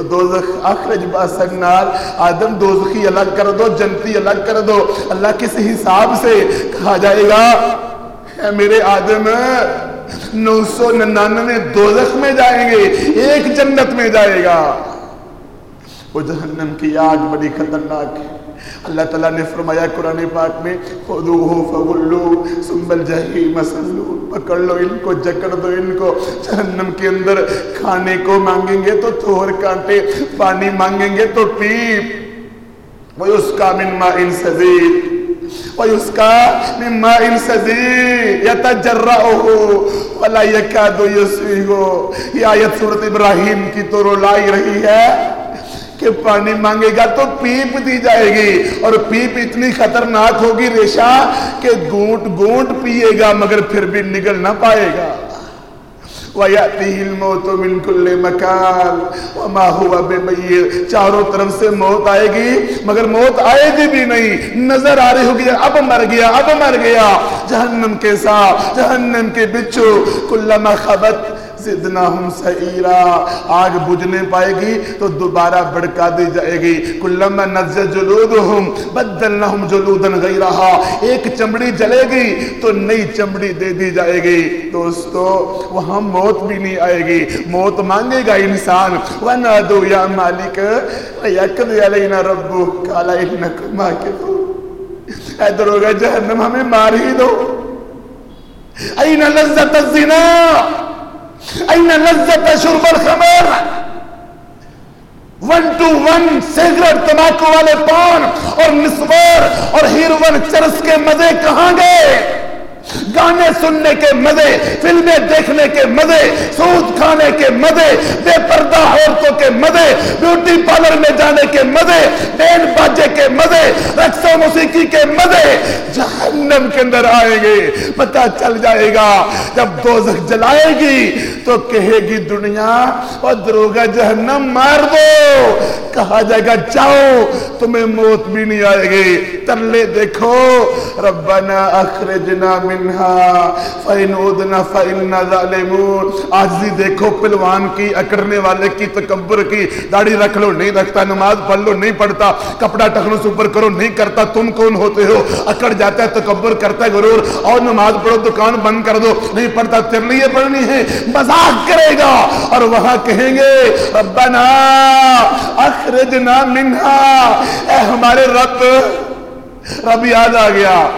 دوزخ اخرج باسنار آدم دوزخی الگ کر دو، جنتی الگ کر دو۔ اللہ کس حساب سے کہا جائے گا؟ اے میرے آدم، نو سو ننانوے دوزخ میں جائیں گے، ایک جنت میں جائے گا۔ وہ جہنم کی آگ بڑی خطرناک ہے۔ اللہ تعالیٰ نے فرمایا قرآن پاک میں خودوہو فغلو سنبل جہیم سلو پکڑ لو ان کو، جکڑ دو ان کو۔ جہنم کے اندر کھانے کو مانگیں گے تو تھوڑ کانٹے، پانی مانگیں گے تو پیپ۔ وَيُسْكَى مِن مَا إِن سَزِيد وَيُسْكَى مِن مَا إِن سَزِيد يَتَجَرَّعُهُ وَلَا يَكَادُ يُسْوِهُ یہ آیت سورت ابراہیم کی تو رولائی رہی ہے۔ کہ پانی مانگے گا تو پیپ دی جائے گی اور پیپ اتنی خطرناک ہوگی ریشا کہ گونٹ گونٹ پیے گا مگر پھر بھی نگل نہ پائے گا۔ وَيَأْتِهِ الْمَوْتُ مِنْ كُلِّ مَكَانٍ وَمَا هُوَ بِمَيِّتٍ۔ چاروں طرف سے موت آئے گی، مگر موت آئے گی بھی نہیں۔ نظر آ رہی ہوگی، اب مر گیا، اب مر گیا۔ جہنم کے ساتھ، جہنم کے بچو کلما خبت زدناہم سعیرا۔ آگ بجھنے پائے گی تو دوبارہ بڑکا دی جائے گی۔ کلما نزل جلودہم بدلناہم جلودن غیرہا۔ ایک چمڑی جلے گی تو نئی چمڑی دے دی جائے گی۔ دوستو، وہاں موت بھی نہیں آئے گی۔ موت مانگے گا انسان۔ وَنَادُوا يَا مَالِكَ وَيَقْضِ عَلَيْنَا رَبُّ قَالَ إِنَّكُمْ مَاكِثُونَ۔ اے دروگا جہنم ہمیں مار ہی دو۔ این لذت الزنا؟ این لذت شرب الخمر؟ ون ٹو ون سگریٹ تماکو والے پان اور مسور اور ہیروین چرس کے مزے کہاں گئے؟ گانے سننے کے مزے، فلمیں دیکھنے کے مزے، سود کھانے کے مزے، بے پردہ عورتوں کے مزے، بیوٹی پارلر میں جانے کے مزے، بین باجے کے مزے، رقص و موسیقی کے مزے۔ جہنم کے اندر آئیں گے، پتہ چل جائے گا۔ جب دوزخ جلائے گی تو کہے گی دنیا اور دروگا جہنم مار دو۔ کہا جائے گا، جاؤ، تمہیں موت بھی نہیں آئے گی۔ ترلے دیکھو، ربنا اخرجنا منہا، فَإِنْ اُدْنَا فَإِنَّا ظَالِمُونَ۔ آجزی دیکھو پلوان کی، اکڑنے والے کی، تکبر کی۔ داڑھی رکھ لو، نہیں رکھتا، نماز پڑھ لو، نہیں پڑھتا۔ کپڑا ٹکنو سپر کرو، نہیں کرتا، تم کون ہوتے ہو؟ اکڑ جاتا ہے، تکبر کرتا ہے، غرور۔ اور نماز پڑھو، دکان بند کر دو۔ نہیں پڑھتا، تیرے لیے پڑھنی ہے۔ مذاق کرے گا۔ اور وہاں کہیں گے، ربنا اخرجنا منہا۔ اے ہمارے رب رب یاد آ گیا۔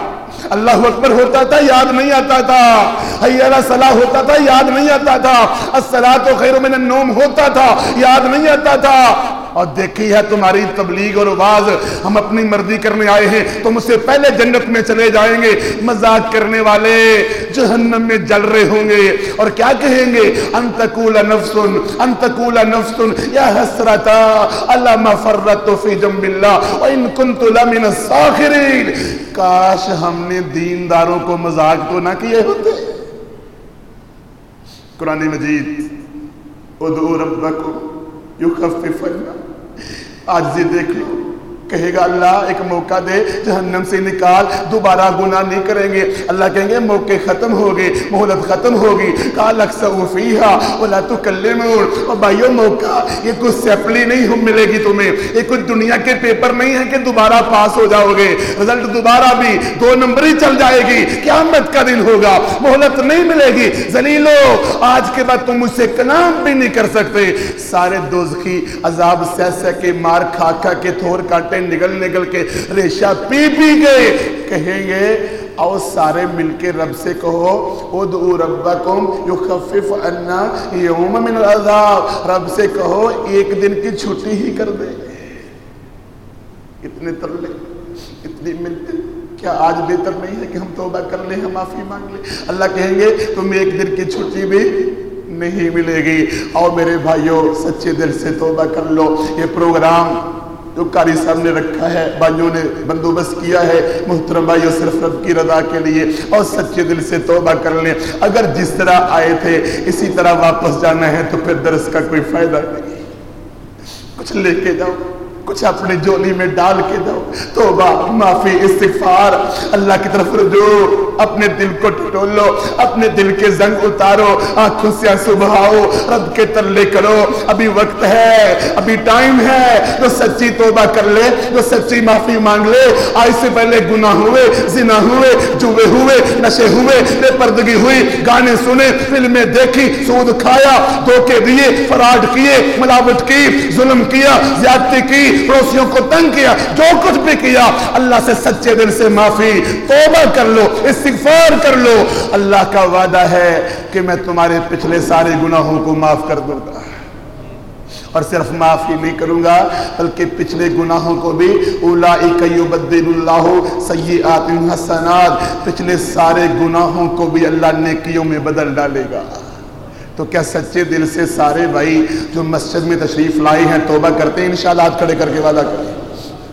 اللہ اکبر ہوتا تھا، یاد نہیں آتا تھا۔ حیرہ صلاح ہوتا تھا، یاد نہیں آتا تھا۔ السلاة خیر من النوم ہوتا تھا، یاد نہیں آتا تھا۔ اور دیکھی ہے تمہاری تبلیغ اور آواز، ہم اپنی مرضی کرنے آئے ہیں، تم اس سے پہلے جنت میں چلے جائیں گے۔ مذاق کرنے والے جہنم میں جل رہے ہوں گے۔ اور کیا کہیں گے؟ انتقول نفسن انتقول نفسن، یا حسرتا اللہ مفرت فی جنب اللہ وَإِن كُنْتُ لَمِنَ السَّاخِرِينَ کاش ہم نے دینداروں کو مذاق تو نہ کیے ہوتے۔ قرآن مجید، ادعو ربکم۔ یخففنا آج سے دیکھ لو کہے گا اللہ، ایک موقع دے، جہنم سے نکال، دوبارہ گناہ نہیں کریں گے۔ اللہ کہیں گے، موقع ختم ہوگی محلت ختم ہوگی۔ کال اکثر فیہا ولا تکلمون۔ اور بھائیو، موقع، یہ کچھ سیپلی نہیں ہم ملے گی تمہیں۔ یہ کچھ دنیا کے پیپر نہیں ہے کہ دوبارہ پاس ہو جاؤ گے رزلٹ دوبارہ بھی دو نمبر ہی چل جائے گی۔ قیامت کا دن ہوگا محلت نہیں ملے گی۔ زلیلو آج کے بعد تم مجھ سے کلام بھی نہیں کر سکتے۔ سارے دوزخی عذاب سہ سہ کے مار کھا کھا کے تھور کاٹے نگل نگل کے ریشہ پی پی گئے کہیں گے اور سارے مل کے رب سے کہو، ادعو ربکم یخفف عنا یوم من العذاب۔ رب سے کہو، ایک دن کی چھٹی ہی کر دے اتنے ترلے اتنی ملتے۔ کیا آج بہتر نہیں ہے کہ ہم توبہ کر لیں، ہم معافی مانگ لیں؟ اللہ کہیں گے، تم ایک دن کی چھٹی بھی نہیں ملے گی۔ اور میرے بھائیوں سچے دل سے توبہ کر لو۔ یہ پروگرام جو کاری صاحب نے رکھا ہے، بھائیوں نے بندوبست کیا ہے محترم بھائیوں صرف رب کی رضا کے لیے اور سچے دل سے توبہ کر لیں۔ اگر جس طرح آئے تھے اسی طرح واپس جانا ہے تو پھر درس کا کوئی فائدہ نہیں۔ کچھ لے کے جاؤ۔ کچھ اپنے جولی میں ڈال کے دو۔ توبہ، معافی، استغفار۔ اللہ کی طرف رجوع۔ اپنے دل کو ٹٹول لو اپنے دل کے زنگ اتارو۔ آنکھوں سے آنسو بہاؤ، رب کے ترلے کرو۔ ابھی وقت ہے، ابھی ٹائم ہے۔ جو سچی توبہ کر لے، جو سچی معافی مانگ لے۔ آج سے پہلے گناہ ہوئے، زنا ہوئے جوے ہوئے، نشے ہوئے بے پردگی ہوئی۔ گانے سنے، فلمیں دیکھی، سود کھایا، دھوکے دیے، فراڈ کیے، ملاوٹ کی، ظلم کیا، زیادتی کی۔ پڑوسیوں کو تنگ کیا، جو کچھ بھی کیا، اللہ سے سچے دل سے معافی، توبہ کر لو، استغفار کر لو۔ اللہ کا وعدہ ہے کہ میں تمہارے پچھلے سارے گناہوں کو معاف کر دوں گا۔ اور صرف معافی نہیں کروں گا، بلکہ پچھلے گناہوں کو بھی۔ اولائک یبدل اللہ سیئات حسنات۔ پچھلے سارے گناہوں کو بھی اللہ نیکیوں میں بدل ڈالے گا۔ تو کیا سچے دل سے سارے بھائی جو مسجد میں تشریف لائے ہیں توبہ کرتے ہیں انشاءاللہ؟ ہاتھ کھڑے کر کے وعدہ کریں۔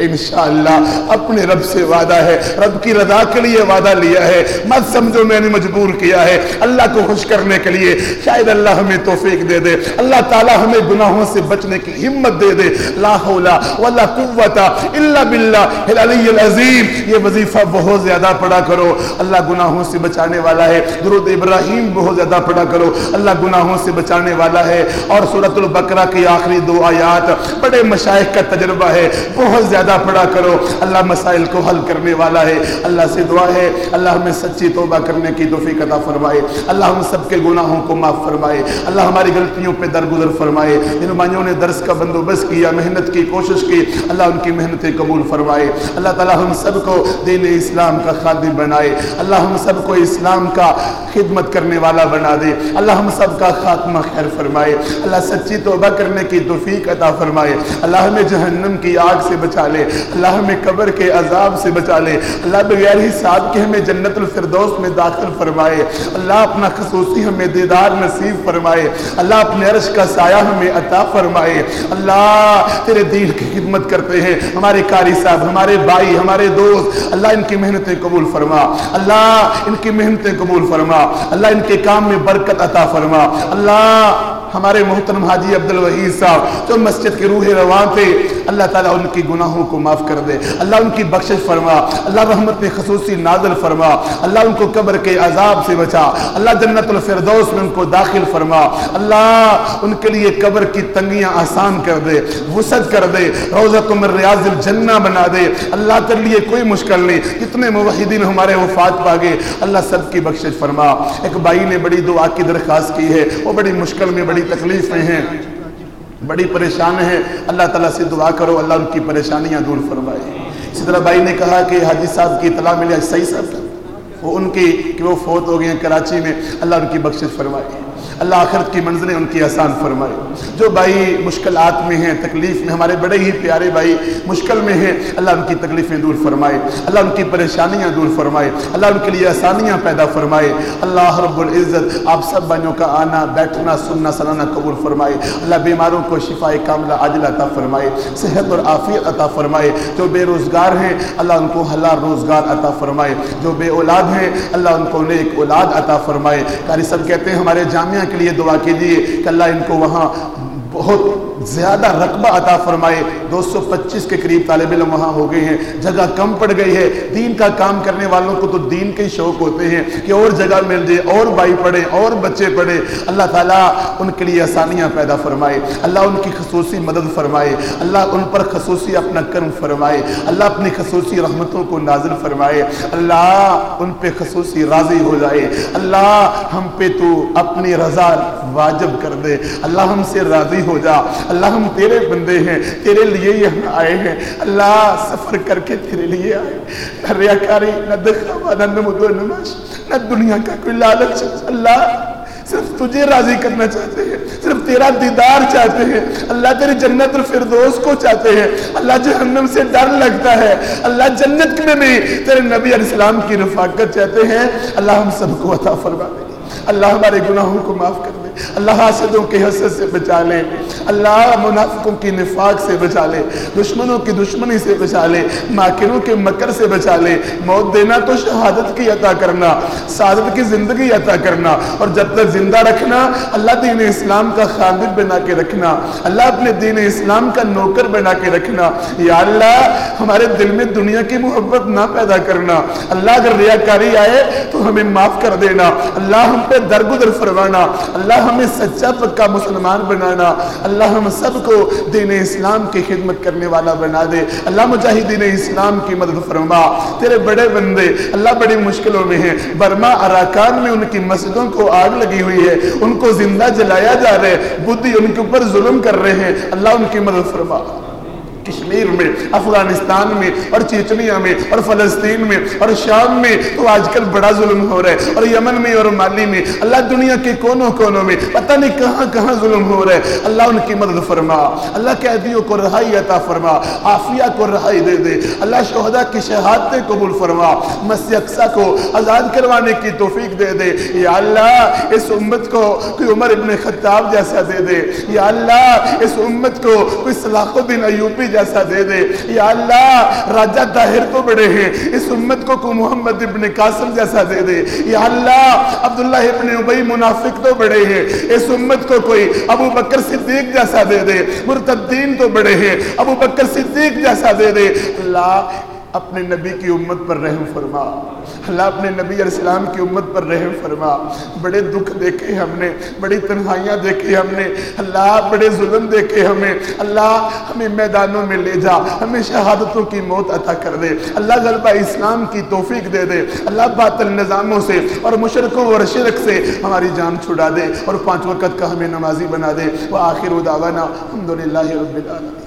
انشاءاللہ اپنے رب سے وعدہ ہے، رب کی رضا کے لیے وعدہ لیا ہے۔ مت سمجھو میں نے مجبور کیا ہے۔ اللہ کو خوش کرنے کے لیے شاید اللہ ہمیں توفیق دے دے۔ اللہ تعالی ہمیں گناہوں سے بچنے کی ہمت دے دے۔ لا حول ولا قوت الا باللہ۔ العلی العظیم۔ یہ وظیفہ بہت زیادہ پڑھا کرو۔ اللہ گناہوں سے بچانے والا ہے۔ درود ابراہیم بہت زیادہ پڑھا کرو۔ اللہ گناہوں سے بچانے والا ہے۔ اور سورۃ البقرہ کی آخری دو آیات بڑے مشائق کا تجربہ ہے۔ بہت زیادہ پڑھا کرو۔ اللہ مسائل کو حل کرنے والا ہے۔ اللہ سے دعا ہے۔ اللہ ہمیں سچی توبہ کرنے کی توفیق عطا فرمائے۔ اللہ ہم سب کے گناہوں کو معاف فرمائے۔ اللہ ہماری غلطیوں پہ درگزر فرمائے۔ ان بھائیوں نے درس کا بندوبست کیا، محنت کی کوشش کی، اللہ ان کی محنتیں قبول فرمائے۔ اللہ تعالی ہم سب کو دین اسلام کا خادم بنائے۔ اللہ ہم سب کو اسلام کا خدمت کرنے والا بنا دے۔ اللہ ہم سب کا خاتمہ خیر فرمائے۔ اللہ سچی توبہ کرنے کی توفیق عطا فرمائے۔ اللہ ہمیں جہنم کی آگ سے بچا لے۔ اللہ ہمیں قبر کے عذاب سے بچا لے۔ اللہ بغیر حساب کے ہمیں جنت الفردوس میں داخل فرمائے۔ اللہ اپنا خصوصی ہمیں دیدار نصیب فرمائے۔ اللہ اپنے عرش کا سایہ ہمیں عطا فرمائے۔ اللہ تیرے دین کی خدمت کرتے ہیں۔ ہمارے قاری صاحب، ہمارے بھائی، ہمارے دوست، اللہ ان کی محنتیں قبول فرما۔ اللہ ان کی محنتیں قبول فرما۔ اللہ ان کے کام میں برکت عطا فرما۔ اللہ ہمارے محترم حاجی عبد الوحید صاحب، جو مسجد کے روح روان تھے، اللہ تعالیٰ ان کی گناہوں کو معاف کر دے۔ اللہ ان کی بخشش فرما۔ اللہ رحمت خصوصی نازل فرما۔ اللہ ان کو قبر کے عذاب سے بچا۔ اللہ جنت الفردوس میں ان کو داخل فرما۔ اللہ ان کے لیے قبر کی تنگیاں آسان کر دے، وسعت کر دے۔ روزت من ریاض الجنہ بنا دے۔ اللہ کے لیے کوئی مشکل نہیں۔ کتنے موحدین ہمارے وفات پاگے، اللہ سب کی بخشش فرما۔ ایک بھائی نے بڑی دعا کی درخواست کی ہے۔ وہ بڑی مشکل میں بڑی تکلیفیں ہیں، بڑی پریشان ہیں۔ اللہ تعالیٰ سے دعا کرو، اللہ ان کی پریشانیاں دور فرمائے۔ اسی طرح بھائی نے کہا کہ حاجی صاحب کی اطلاع ملی صحیح صاحب۔ وہ ان کی، کہ وہ فوت ہو گئے ہیں کراچی میں، اللہ ان کی بخشش فرمائے۔ اللہ آخرت کی منزلیں ان کی آسان فرمائے۔ جو بھائی مشکلات میں ہیں، تکلیف میں، ہمارے بڑے ہی پیارے بھائی مشکل میں ہیں، اللہ ان کی تکلیفیں دور فرمائے۔ اللہ ان کی پریشانیاں دور فرمائے۔ اللہ ان کے لیے آسانیاں پیدا فرمائے۔ اللہ رب العزت آپ سب بھائیوں کا آنا، بیٹھنا، سننا، سنانا قبول فرمائے۔ اللہ بیماروں کو شفا کاملہ عاجل عطا فرمائے۔ صحت اور عافیت عطا فرمائے۔ جو بے روزگار ہیں، اللہ ان کو حلال روزگار عطا فرمائے۔ جو بے اولاد ہیں، اللہ ان کو نیک اولاد عطا فرمائے۔ قاری صاحب کہتے ہیں، ہمارے جامعہ کے لیے دعا کیجیے کہ اللہ ان کو وہاں بہت زیادہ رقبہ عطا فرمائے۔ دو سو پچیس کے قریب طالب علم وہاں ہو گئے ہیں۔ جگہ کم پڑ گئی ہے۔ دین کا کام کرنے والوں کو تو دین کے شوق ہوتے ہیں کہ اور جگہ مل جائے، اور بھائی پڑھے، اور بچے پڑھے۔ اللہ تعالیٰ ان کے لیے آسانیاں پیدا فرمائے۔ اللہ ان کی خصوصی مدد فرمائے۔ اللہ ان پر خصوصی اپنا کرم فرمائے۔ اللہ اپنی خصوصی رحمتوں کو نازل فرمائے۔ اللہ ان پہ خصوصی راضی ہو جائے۔ اللہ ہم پہ تو اپنی رضا واجب کر دے۔ اللہ ہم سے راضی ہو جا۔ اللہ ہم تیرے بندے ہیں، تیرے لیے یہاں آئے ہیں۔ اللہ سفر کر کے تیرے لیے آئے۔ نہ ریاکاری نہ دکھاوا نہ نمود و نماش نہ دنیا کا کوئی لالچ۔ اللہ صرف تجھے راضی کرنا چاہتے ہیں، صرف تیرا دیدار چاہتے ہیں۔ اللہ تیری جنت الفردوس کو چاہتے ہیں۔ اللہ جہنم سے ڈر لگتا ہے۔ اللہ جنت میں بھی تیرے نبی علیہ السلام کی رفاقت چاہتے ہیں۔ اللہ ہم سب کو عطا فرما دے۔ اللہ ہمارے گناہوں کو معاف کر دے۔ اللہ حاسدوں کے حسد سے بچا لے۔ اللہ منافقوں کی نفاق سے بچا لے۔ دشمنوں کی دشمنی سے بچا لے۔ ماکروں کے مکر سے بچا لے۔ موت دینا تو شہادت کی عطا کرنا۔ سعادت کی زندگی عطا کرنا۔ اور جب تک زندہ رکھنا، اللہ دین اسلام کا خامد بنا کے رکھنا۔ اللہ اپنے دین اسلام کا نوکر بنا کے رکھنا۔ یا اللہ، ہمارے دل میں دنیا کی محبت نہ پیدا کرنا۔ اللہ اگر ریاکاری آئے تو ہمیں معاف کر دینا۔ اللہ ہم پہ درگدر فرمانا، اللہ ہمیں سچا پکا مسلمان بنانا، اللہ ہم سب کو دین اسلام کی خدمت کرنے والا بنا دے۔ اللہ مجاہدین اسلام کی مدد فرما۔ تیرے بڑے بندے اللہ بڑی مشکلوں میں ہیں۔ برما اراکان میں ان کی مسجدوں کو آگ لگی ہوئی ہے۔ ان کو زندہ جلایا جا رہے بدھی ان کے اوپر ظلم کر رہے ہیں۔ اللہ ان کی مدد فرما۔ کشمیر میں، افغانستان میں، اور چیچنیا میں، اور فلسطین میں، اور شام میں تو آج کل بڑا ظلم ہو رہا ہے، اور یمن میں اور مالی میں، اللہ دنیا کے کونوں کونوں میں پتہ نہیں کہاں کہاں ظلم ہو رہا ہے۔ اللہ ان کی مدد فرما، اللہ قیدیوں کو رہائی عطا فرما، عافیہ کو رہائی دے دے، اللہ شہدہ کی شہادتیں قبول فرما۔ مسیح اقصا کو آزاد کروانے کی توفیق دے دے۔ یا اللہ، اس امت کو کوئی عمر ابن خطاب جیسا دے دے۔ یا اللہ، اس امت کو کوئی صلاح الدین ایوبی جیسا دے دے۔ یا اللہ، راجہ طاہر کو بڑے ہیں۔ اس امت کو کو محمد ابن قاسم جیسا دے دے۔ یا اللہ، عبداللہ ابن عبی منافق تو بڑے ہیں۔ اس امت کو کوئی ابو بکر صدیق جیسا دے دے۔ مرتدین تو بڑے ہیں۔ ابو بکر صدیق جیسا دے دے۔ اللہ اپنے نبی کی امت پر رحم فرما۔ اللہ اپنے نبی علیہ السلام کی امت پر رحم فرما۔ بڑے دکھ دیکھے ہم نے، بڑی تنہائیاں دیکھے ہم نے۔ اللہ بڑے ظلم دیکھے ہمیں۔ اللہ ہمیں میدانوں میں لے جا، ہمیں شہادتوں کی موت عطا کر دے۔ اللہ غلبہ اسلام کی توفیق دے دے۔ اللہ باطل نظاموں سے اور مشرقوں اور شرک سے ہماری جان چھڑا دے اور پانچ وقت کا ہمیں نمازی بنا دے۔ وہ آخر دعوانا الحمدللہ رب العالمین۔